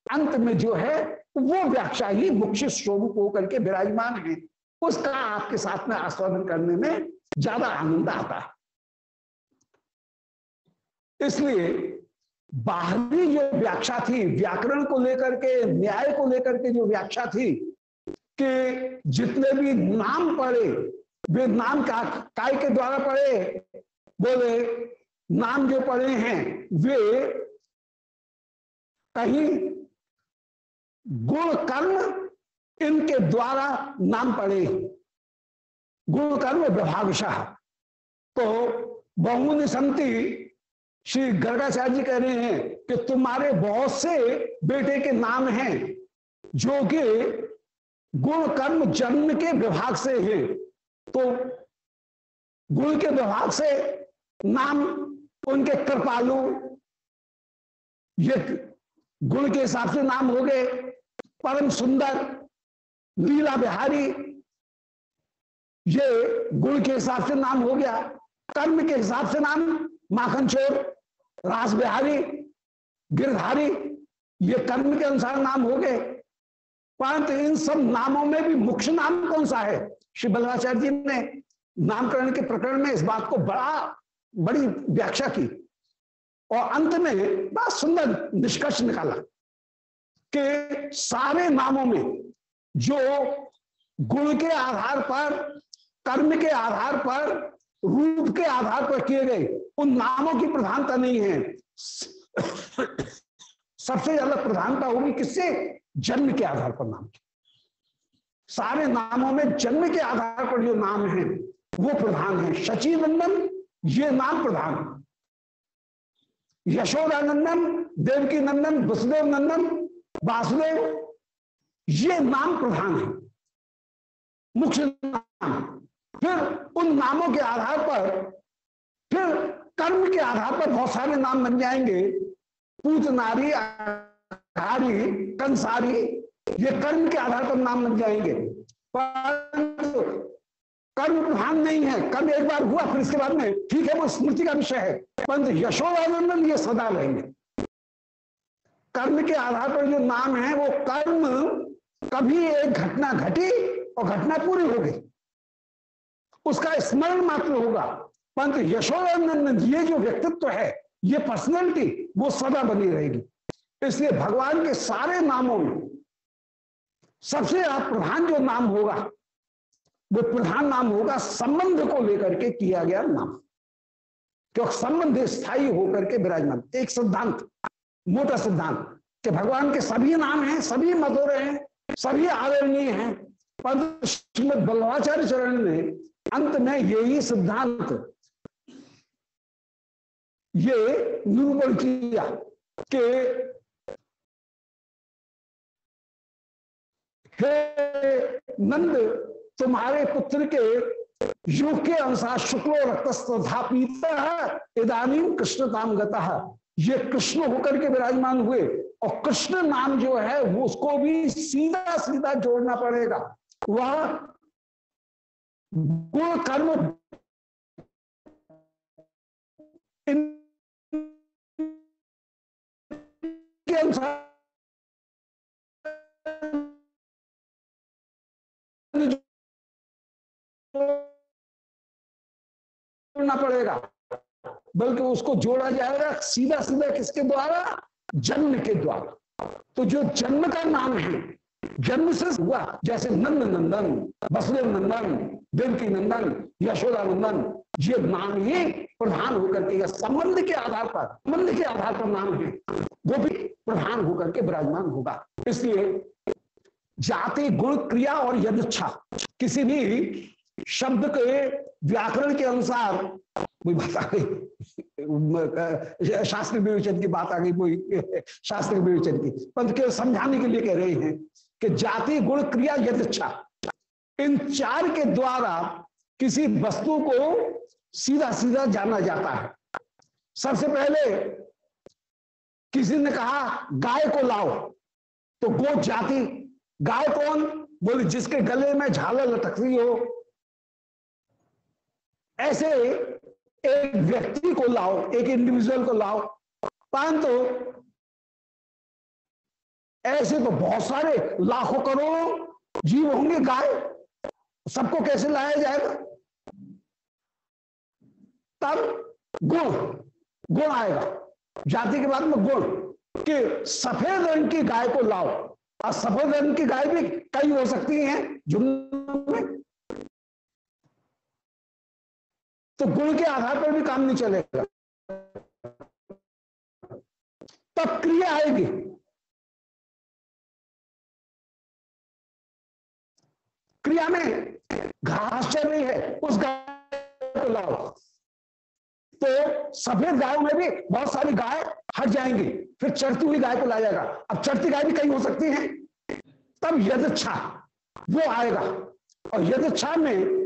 [SPEAKER 1] अंत में जो है, वो व्याख्या ही मुख्य स्वरूप होकर के विराजमान है। उसका आपके साथ में आस्वादन करने में ज़्यादा आनंद आता है। इसलिए बाहरी जो व्याख्या थी, व्याकरण को लेकर के, न्याय को लेकर के जो व्याख्या थी, कि जितने भी नाम पढ़े, वे नाम का, काय के द्वारा पढ़े? बोले, नाम जो पढ़े हैं, वे कहीं गुण कर्म इनके द्वारा नाम पढ़े गुण कर्म विभागशाह तो बहुन संति श्री गर्गाचार्य जी कह रहे हैं कि तुम्हारे बहुत से बेटे के नाम हैं, जो कि गुण कर्म जन्म के विभाग से है। तो गुण के विभाग से नाम उनके कृपालु, ये गुण के हिसाब से नाम हो गए। परम सुंदर, लीला बिहारी, ये गुण के हिसाब से नाम हो गया। कर्म के हिसाब से नाम माखन चोर रास बिहारी गिरधारी, ये कर्म के अनुसार नाम हो गए। परंतु इन सब नामों में भी मुख्य नाम कौन सा है? श्री बल्लाचार्य जी ने नामकरण के प्रकरण में इस बात को बड़ा, बड़ी व्याख्या की। और अंत में बड़ा सुंदर निष्कर्ष निकाला कि सारे नामों में जो गुण के आधार पर, कर्म के आधार पर रूप के आधार पर किए गए। उन नामों की प्रधानता नहीं है। सबसे ज़्यादा प्रधानता होगी किससे? जन्म के आधार पर नाम की। सारे नामों में जन्म के आधार पर जो नाम है, वो प्रधान है। शची नंदन ये नाम प्रधान। यशोदानंदन देवकी नंदन वसुदेव नंदन वासुदेव, ये नाम प्रधान है। मुख्य नाम फिर उन नामों के आधार पर, फिर कर्म के आधार पर बहुत सारे नाम बन जाएँगे। पूत नारी धारी कंसारी, ये कर्म के आधार पर नाम बन जाएँगे। कर्म प्रधान नहीं है। कर्म एक बार हुआ, फिर इसके बाद में ठीक है, वो स्मृति का विषय है। परंतु यशोदानंदन ये सदा रहेंगे। कर्म के आधार पर जो नाम है, वो कर्म कभी एक घटना घटी और घटना पूरी हो गई। उसका स्मरण मात्र होगा। परंतु यशोदानंदन ये जो व्यक्तित्व है, ये पर्सनैलिटी वो सदा बनी रहेगी। इसलिए भगवान के सारे नामों में सबसे प्रधान जो नाम होगा, वो प्रधान नाम होगा संबंध को लेकर के किया गया नाम। क्योंकि संबंध स्थायी होकर के विराजमान। एक सिद्धांत, मोटा सिद्धांत कि भगवान के सभी नाम हैं, सभी मधुर हैं, सभी आदरणीय हैं। पर श्रीमद बल्लभाचार्य चरण ने अंत में यही सिद्धांत। ये निरूपण किया कि हे नंद, तुम्हारे पुत्र के युग के अनुसार शुक्लो रक्तस्था पीता है इदानीम कृष्णताम गता है ये कृष्ण होकर के विराजमान हुए और कृष्ण नाम जो है वो उसको भी सीधा सीधा जोड़ना पड़ेगा। वह गुण कर्म के अनुसार जोड़ना पड़ेगा, बल्कि उसको जोड़ा जाएगा सीधा सीधा किसके द्वारा? जन्म के द्वारा। तो जो जन्म का नाम है जन्म से हुआ, जैसे नंद नंदन वसुदेव नंदन देवकी नंदन, यशोदा नंदन, ये नाम ही प्रधान होकर के संबंध के आधार पर, संबंध के आधार पर नाम है, वो भी प्रधान होकर के विराजमान होगा। इसलिए जाति गुण क्रिया और यदुच्छा, किसी भी शब्द के व्याकरण के अनुसार, कोई बात आ गई शास्त्र विवेचन की बात आ गई, कोई शास्त्र विवेचन की, पंथ केवल समझाने के लिए कह रहे हैं कि जाति गुण क्रिया यदच्छा इन चार के द्वारा किसी वस्तु को सीधा सीधा जाना जाता है। सबसे पहले किसी ने कहा, गाय को लाओ। तो गो जाति, गाय कौन? बोले, जिसके गले में झालर रही हो। ऐसे एक व्यक्ति को लाओ, एक इंडिविजुअल को लाओ। परंतु ऐसे तो बहुत सारे लाखों करोड़ों जीव होंगे गाय। सबको कैसे लाया जाएगा? तब गुण गुण आएगा। जाति के बाद में गुण कि सफ़ेद रंग की गाय को लाओ। और सफ़ेद रंग की गाय भी कई हो सकती हैं झुंड में तो गुण के आधार पर भी काम नहीं चलेगा। तब क्रिया आएगी। क्रिया में घास चल रही है, उस गाय लाओ। तो सफ़ेद गायों में भी बहुत सारी गाय हट जाएँगी, फिर चढ़ती हुई गाय को लाया जाएगा। अब चढ़ती गाय भी कई हो सकती है। तब यदच्छा, वो आएगा। और यदच्छा में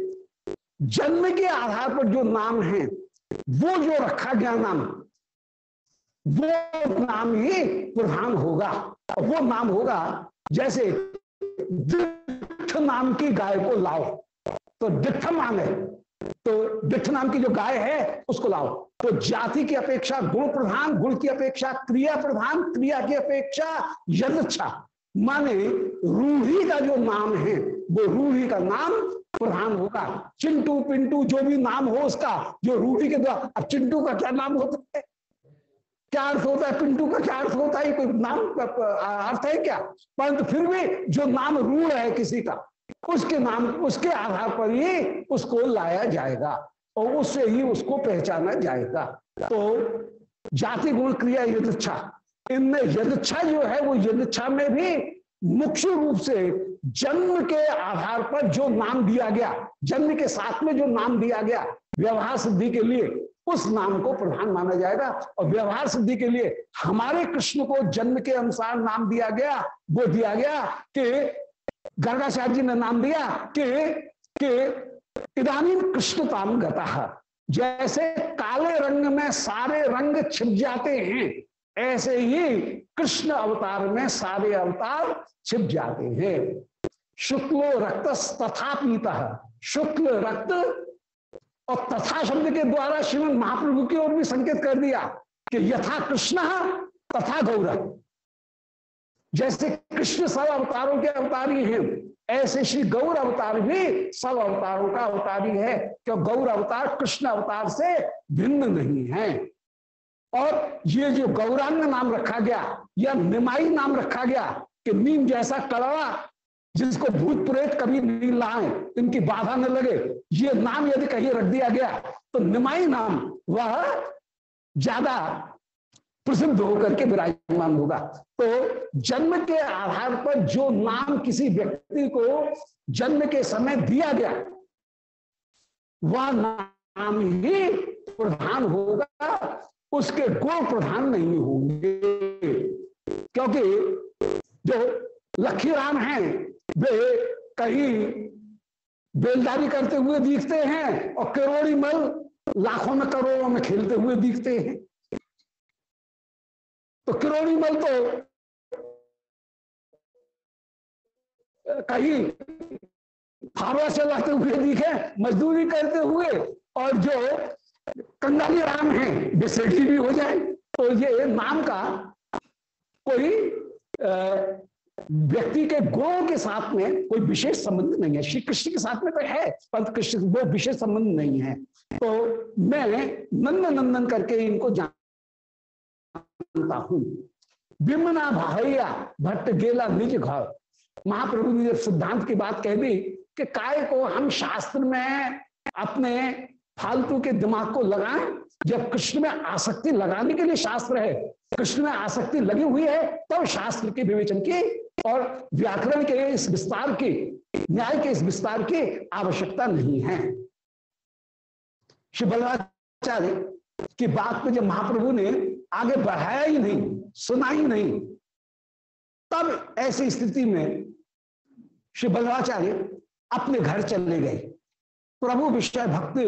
[SPEAKER 1] जन्म के आधार पर जो नाम है, वो जो रखा गया नाम, वो नाम ही प्रधान होगा। वो नाम होगा, जैसे नाम की गाय को लाओ। तो मान है तो दिठ नाम की जो गाय है, उसको लाओ। तो जाति की अपेक्षा, गुण प्रधान, गुण की अपेक्षा, क्रिया प्रधान, क्रिया की अपेक्षा, यदच्छा। माने रूढ़ी का जो नाम है, वो रूढ़ी का नाम प्रधान होगा। चिंटू, पिंटू, जो भी नाम हो उसका, जो रूढ़ी के द्वारा, अब चिंटू का क्या नाम होता है? क्या अर्थ होता है पिंटू का क्या अर्थ होता है कोई नाम अर्थ है क्या? परंतु फिर भी जो नाम रूढ़ है किसी का, उसके नाम, उसके आधार पर ही उसको लाया जाएगा और उससे ही उसको पहचाना जाएगा। तो जाति गुण क्रिया यदच्छा, इनमें यदच्छा जो है, वो यदच्छा में भी मुख्य रूप से जन्म के आधार पर जो नाम दिया गया, जन्म के साथ में जो नाम दिया गया, व्यवहार सिद्धि के लिए उस नाम को प्रधान माना जाएगा। और व्यवहार सिद्धि के लिए हमारे कृष्ण को जन्म के अनुसार नाम दिया गया, वो दिया गया कि गर्गाचार्य जी ने नाम दिया कि कि इधानी कृष्णताम गता। जैसे काले रंग में सारे रंग छिप जाते हैं, ऐसे ही कृष्ण अवतार में सारे अवतार छिप जाते हैं। शुक्लो रक्त तथा पीता, शुक्ल रक्त और तथा शब्द के द्वारा श्रीमद महाप्रभु की ओर भी संकेत कर दिया कि यथा कृष्ण तथा गौरव जैसे कृष्ण सब अवतारों के अवतारी हैं, ऐसे श्री गौर अवतार भी सब अवतारों का अवतारी है, क्यों गौर अवतार कृष्ण अवतार से भिन्न नहीं है। और ये जो गौरांग नाम रखा गया, या निमाई नाम रखा गया, कि नीम जैसा कड़वा जिसको भूत प्रेत कभी नहीं लाए, इनकी बाधा न लगे। ये नाम यदि कहीं रख दिया गया तो निमाई नाम वह ज़्यादा प्रसिद्ध होकर के विराजमान होगा। तो जन्म के आधार पर जो नाम किसी व्यक्ति को जन्म के समय दिया गया, वह नाम ही प्रधान होगा, उसके गुण प्रधान नहीं होंगे। क्योंकि जो लखी राम हैं वे कहीं बेलदारी करते हुए दिखते हैं और करोड़ी मल लाखों में करोड़ों में खेलते हुए दिखते हैं। तो करोड़ी मल तो कहीं फावड़ा चलाते हुए दिखे, मजदूरी करते हुए और जो कंगाली राम है, वे सेठी भी हो जाए। तो ये नाम का कोई व्यक्ति के गुणों के साथ में कोई विशेष संबंध नहीं है। श्री कृष्ण के साथ में तो है पर कृष्ण वो विशेष संबंध नहीं है। तो मैं नंदन नंदन करके इनको जानता हूँ। विमना भाइया भट्ट गेला निज घर। महाप्रभु ने जब सिद्धांत की बात कह दी कि काय को हम शास्त्र में अपने फालतू के दिमाग को लगाएँ, जब कृष्ण में आसक्ति लगाने के लिए शास्त्र है, कृष्ण में आसक्ति लगी हुई है, तब तो शास्त्र के विवेचन की और व्याकरण के इस विस्तार की, न्याय के इस विस्तार की आवश्यकता नहीं है। श्री बल्लाचार्य की बात को जब महाप्रभु ने आगे बढ़ाया ही नहीं, सुना ही नहीं, तब ऐसी स्थिति में श्री बल्लाचार्य अपने घर चलने गए। प्रभु विषय भक्ति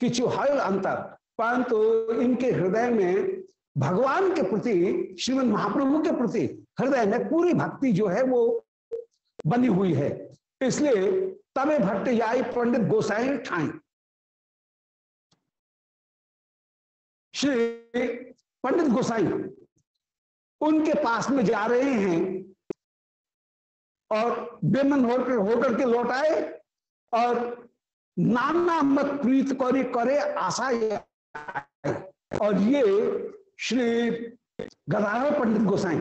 [SPEAKER 1] किचु हल अंतर, परंतु इनके हृदय में भगवान के प्रति, श्रीमद महाप्रभु के प्रति हृदय में पूरी भक्ति जो है वो बनी हुई है। इसलिए तबे भट्ट जाई पंडित गोसाई ठाई। श्री पंडित गोसाई, उनके पास में जा रहे हैं और बेमन होकर होकर के लौट आए और नाना मत प्रीत करे करे, आशा और ये श्री गदाधर पंडित गोसाई,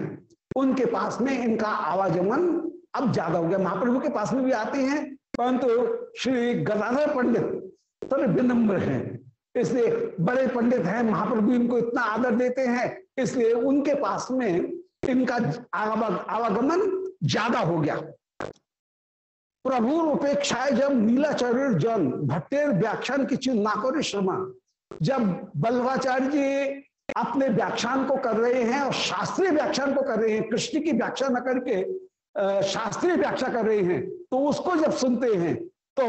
[SPEAKER 1] उनके पास में इनका आवागमन अब ज़्यादा हो गया। महाप्रभु के पास में भी आते हैं, परंतु श्री गदाधर पंडित थोड़े विनम्र हैं। इसलिए बड़े पंडित हैं, महाप्रभु इनको इतना आदर देते हैं, इसलिए उनके पास में इनका आवागमन ज़्यादा हो गया। प्रभु उपेक्षाएँ जब नीलाचार्य जन भट्टेर व्याख्यान की चिन्ह ना करे श्रमण जब बल्लभाचार्य जी अपने व्याख्यान को कर रहे हैं और शास्त्रीय व्याख्यान को कर रहे हैं। कृष्ण की व्याख्या न करके शास्त्रीय व्याख्या कर रहे हैं। तो उसको जब सुनते हैं तो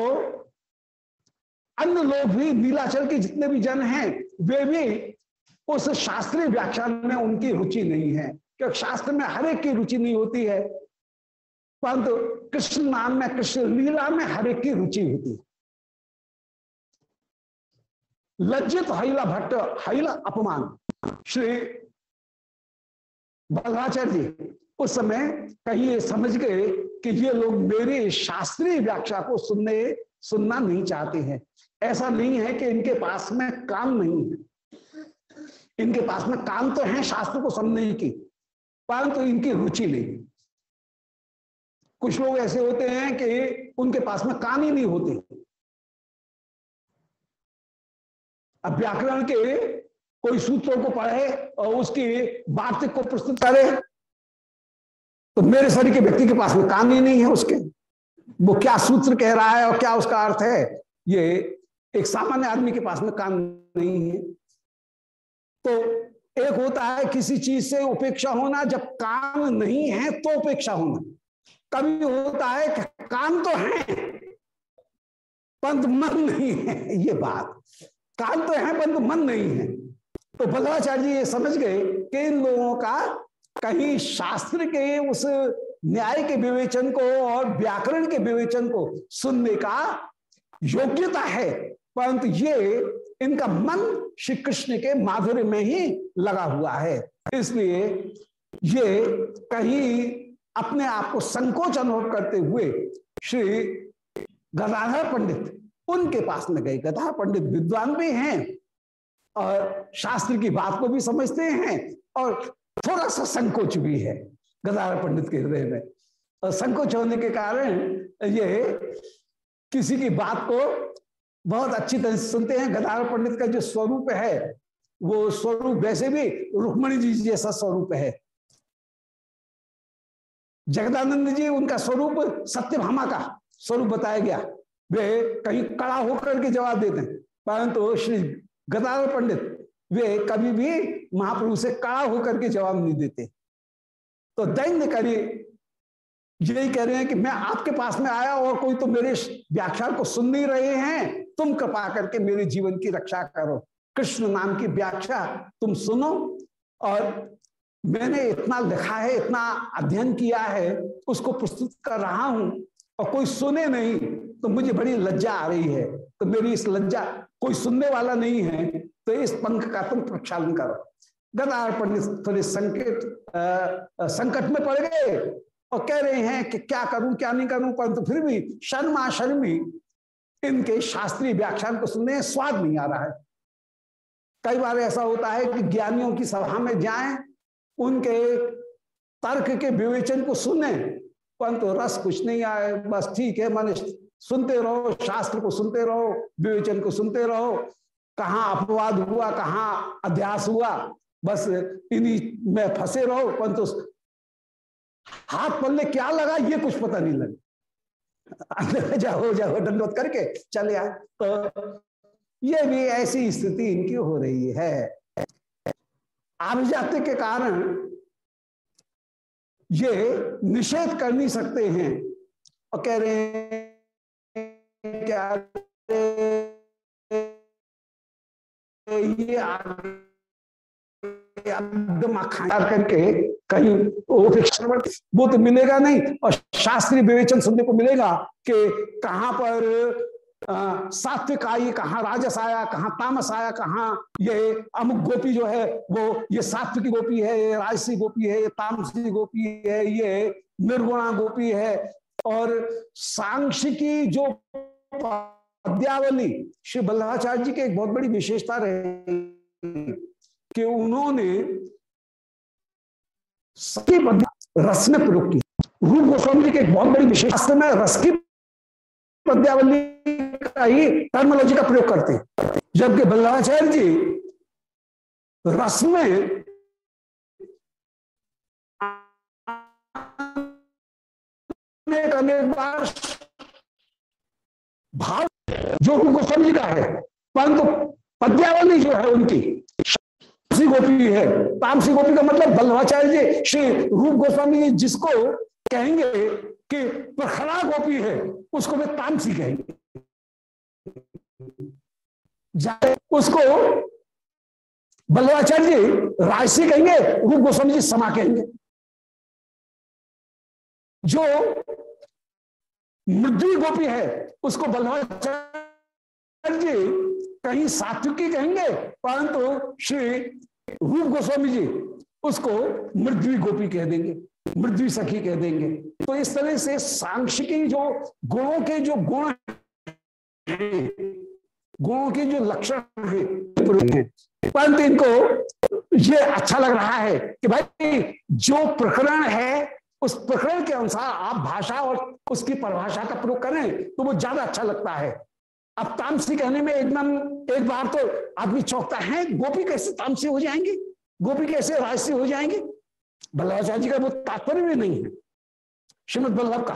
[SPEAKER 1] अन्य लोग भी, नीलाचल के जितने भी जन हैं, वे भी उस शास्त्रीय व्याख्यान में उनकी रुचि नहीं है। क्योंकि शास्त्र में हर एक की रुचि नहीं होती है। परंतु कृष्ण नाम में, कृष्ण लीला में हर एक की रुचि होती है। लज्जित हईला भट्ट, हईला अपमान। श्री बल्लाचार्य जी उस समय कहीं ये समझ गए कि ये लोग मेरी शास्त्रीय व्याख्या को सुनने, सुनना नहीं चाहते हैं। ऐसा नहीं है कि इनके पास में काम नहीं है। इनके पास में काम तो है शास्त्र को समझने की, परंतु तो इनकी रुचि नहीं। कुछ लोग ऐसे होते हैं कि उनके पास में काम ही नहीं होते। अब व्याकरण के कोई सूत्रों को पढ़े और उसकी वार्तिक को प्रस्तुत करे तो मेरे शरीर के व्यक्ति के पास में काम ही नहीं है उसके। वो क्या सूत्र कह रहा है और क्या उसका अर्थ है, ये एक सामान्य आदमी के पास में काम नहीं है। तो एक होता है किसी चीज़ से उपेक्षा होना, जब काम नहीं है तो उपेक्षा होना। कभी होता है कि काम तो है पंत मन नहीं है, ये बात। काम तो है पंत मन नहीं है। तो बल्लाचार्य जी ये समझ गए कि इन लोगों का कहीं शास्त्र के उस न्याय के विवेचन को और व्याकरण के विवेचन को सुनने का योग्यता है, परंतु ये इनका मन श्री कृष्ण के माधुर्य में ही लगा हुआ है। इसलिए ये कहीं अपने आप को संकोच अनुभव करते हुए श्री गदाधर पंडित, उनके पास में गए। गदाधर पंडित विद्वान भी हैं और शास्त्र की बात को भी समझते हैं और थोड़ा सा संकोच भी है गदाधर पंडित के हृदय में। और संकोच होने के कारण ये किसी की बात को बहुत अच्छी तरह से सुनते हैं। गदार पंडित का जो स्वरूप है, वो स्वरूप वैसे भी रुक्मणी जी जैसा स्वरूप है। जगदानंद जी उनका स्वरूप सत्यभामा का स्वरूप बताया गया। वे कहीं कड़ा होकर के जवाब देते हैं, परंतु श्री गदार पंडित, वे कभी भी महाप्रभु से कड़ा होकर के जवाब नहीं देते। तो दैन्य करी यही कह रहे हैं कि मैं आपके पास में आया और कोई तो मेरे व्याख्यान को सुन नहीं रहे हैं, तुम कृपा करके मेरे जीवन की रक्षा करो। कृष्ण नाम की व्याख्या तुम सुनो और मैंने इतना लिखा है, इतना अध्ययन किया है, उसको प्रस्तुत कर रहा हूँ और कोई सुने नहीं तो मुझे बड़ी लज्जा आ रही है। तो मेरी इस लज्जा कोई सुनने वाला नहीं है तो इस पंख का तुम प्रक्षालन करो। गदार थोड़े संकेत संकट में पड़ गए और कह रहे हैं कि क्या करूँ, क्या नहीं करूँ, परंतु फिर भी शर्मा शर्मी, इनके शास्त्रीय व्याख्यान को सुनने स्वाद नहीं आ रहा है। कई बार ऐसा होता है कि ज्ञानियों की सभा में जाएँ, उनके तर्क के विवेचन को सुने, परंतु रस कुछ नहीं आए, बस ठीक है मन सुनते रहो, शास्त्र को सुनते रहो, विवेचन को सुनते रहो। कहाँ अपवाद हुआ, कहाँ अध्यास हुआ, बस इन्हीं में फंसे रहो, परंतु हाथ पल्ले क्या लगा, ये कुछ पता नहीं लगा। जाओ जाओ दंडोत करके चले आए। तो ये भी ऐसी स्थिति इनकी हो रही है। आभिजात्य के कारण ये निषेध कर नहीं सकते हैं। और कह रहे हैं करके कहीं वो तो मिलेगा नहीं और शास्त्रीय विवेचन सुनने को मिलेगा कि कहाँ पर सात्विक आई कहाँ राजस आया कहाँ तामस आया कहाँ ये अमुक गोपी जो है वो ये सात्विक गोपी है ये राजसी गोपी है ये तामसी गोपी है ये निर्गुणा गोपी है और सांक्षिकी जो पद्यावली श्री बल्लाचार्य जी की एक बहुत बड़ी विशेषता रहे कि उन्होंने रस में प्रयोग की। रूप गोस्वामी जी की एक बहुत बड़ी विशेषता में रस की पद्यावली का ही टर्मोलॉजी का प्रयोग करते हैं। जबकि बल्लाचार्य जी रस में अनेक बार भाव जो गोस्वामी जी का है, परंतु पद्यावली जो है उनकी। तामसी गोपी है तामसी गोपी का मतलब बल्लभाचार्य जी, श्री रूप गोस्वामी जिसको कहेंगे कि प्रखड़ा गोपी है, उसको वे तामसी कहेंगे। उसको बल्लवाचार्य जी राजसी कहेंगे, रूप गोस्वामी जी समा कहेंगे। जो मृद्वी गोपी है, उसको बल्लवाचार्य जी कहीं सात्विकी कहेंगे, परंतु श्री रूप गोस्वामी जी उसको मृद्वी गोपी कह देंगे, मृद्वी सखी कह देंगे। तो इस तरह से सांक्षिकी जो गुणों के जो गुण गुणों के जो लक्षण है, परंतु इनको ये अच्छा लग रहा है कि भाई, जो प्रकरण है उस प्रकरण के अनुसार आप भाषा और उसकी परिभाषा का प्रयोग करें तो वो ज़्यादा अच्छा लगता है। अब तामसी कहने में एकदम एक बार तो आदमी चौकता है, गोपी कैसे तामसी हो जाएँगी? गोपी कैसे राजसी हो जाएँगी? बल्लभाचार्य जी का वो तात्पर्य भी नहीं है, श्रीमद बल्लभ का।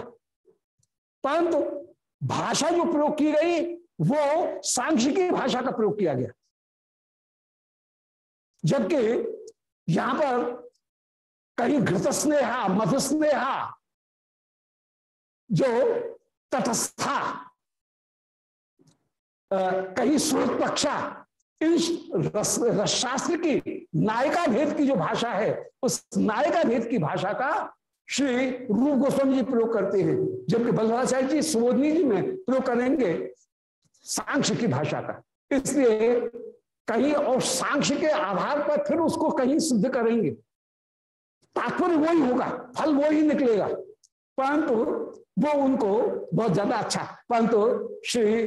[SPEAKER 1] परंतु भाषा जो प्रयोग की गई, वो सांख्यिकी भाषा का प्रयोग किया गया। जबकि यहाँ पर कहीं घृत स्नेहा मध स्नेहा जो तटस्था कहीं सुरत पक्षा, इन रसशास्त्र की नायिका भेद की जो भाषा है, उस नायिका भेद की भाषा का श्री रूप गोस्वामी जी प्रयोग करते हैं। जबकि बल्लभाचार्य जी सुबोधनी जी में प्रयोग करेंगे सांख्य की भाषा का। इसलिए कहीं और सांख्य के आधार पर फिर उसको कहीं सिद्ध करेंगे। तात्पर्य वही होगा, फल वो ही निकलेगा। परंतु वो उनको बहुत ज़्यादा अच्छा परंतु श्री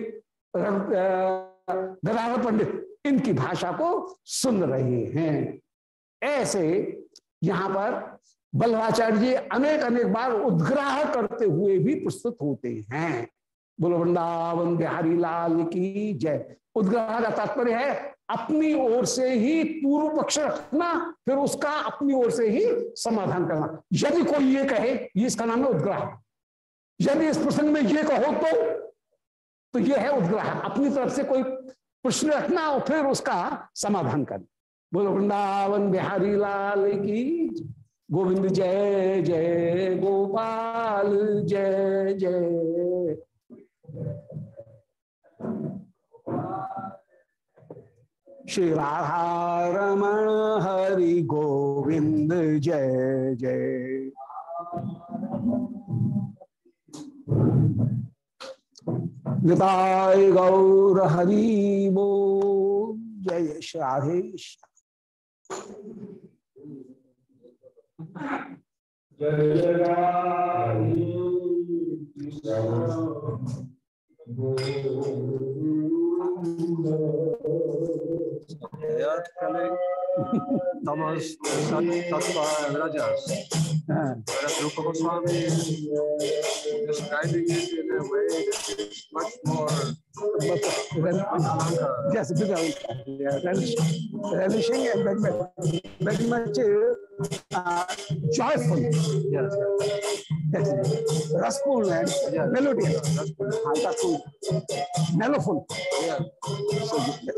[SPEAKER 1] गदाधर पंडित इनकी भाषा को सुन रहे हैं। ऐसे यहाँ पर बल्लाचार्य जी अनेक अनेक बार उद्ग्राह करते हुए भी प्रस्तुत होते हैं। बोलो वृंदावन बिहारी लाल की जय। उद्ग्रह का तात्पर्य है अपनी ओर से ही पूर्व पक्ष रखना, फिर उसका अपनी ओर से ही समाधान करना। यदि कोई ये कहे, ये इसका नाम है उद्ग्रह यदि इस प्रसंग में ये कहो तो तो ये है उद्ग्रह अपनी तरफ़ से कोई प्रश्न रखना और फिर उसका समाधान करना। बोलो, वृंदावन बिहारी लाल की गोविंद जय जय गोपाल, जय जय। श्री राधा रमण हरि गोविंद जय जय। निताय गौर हरि बो जय श्राधेश जय
[SPEAKER 3] Thomas Tattva and Rajas. Whereas Rupa Goswami describing it in a way that is much more then,
[SPEAKER 1] yes, a Yeah, relish, relishing and very, very much
[SPEAKER 3] uh, joyful.
[SPEAKER 1] Yes.
[SPEAKER 3] yes.
[SPEAKER 1] Restful and
[SPEAKER 3] yes. melodious. And
[SPEAKER 1] that's So. Yes.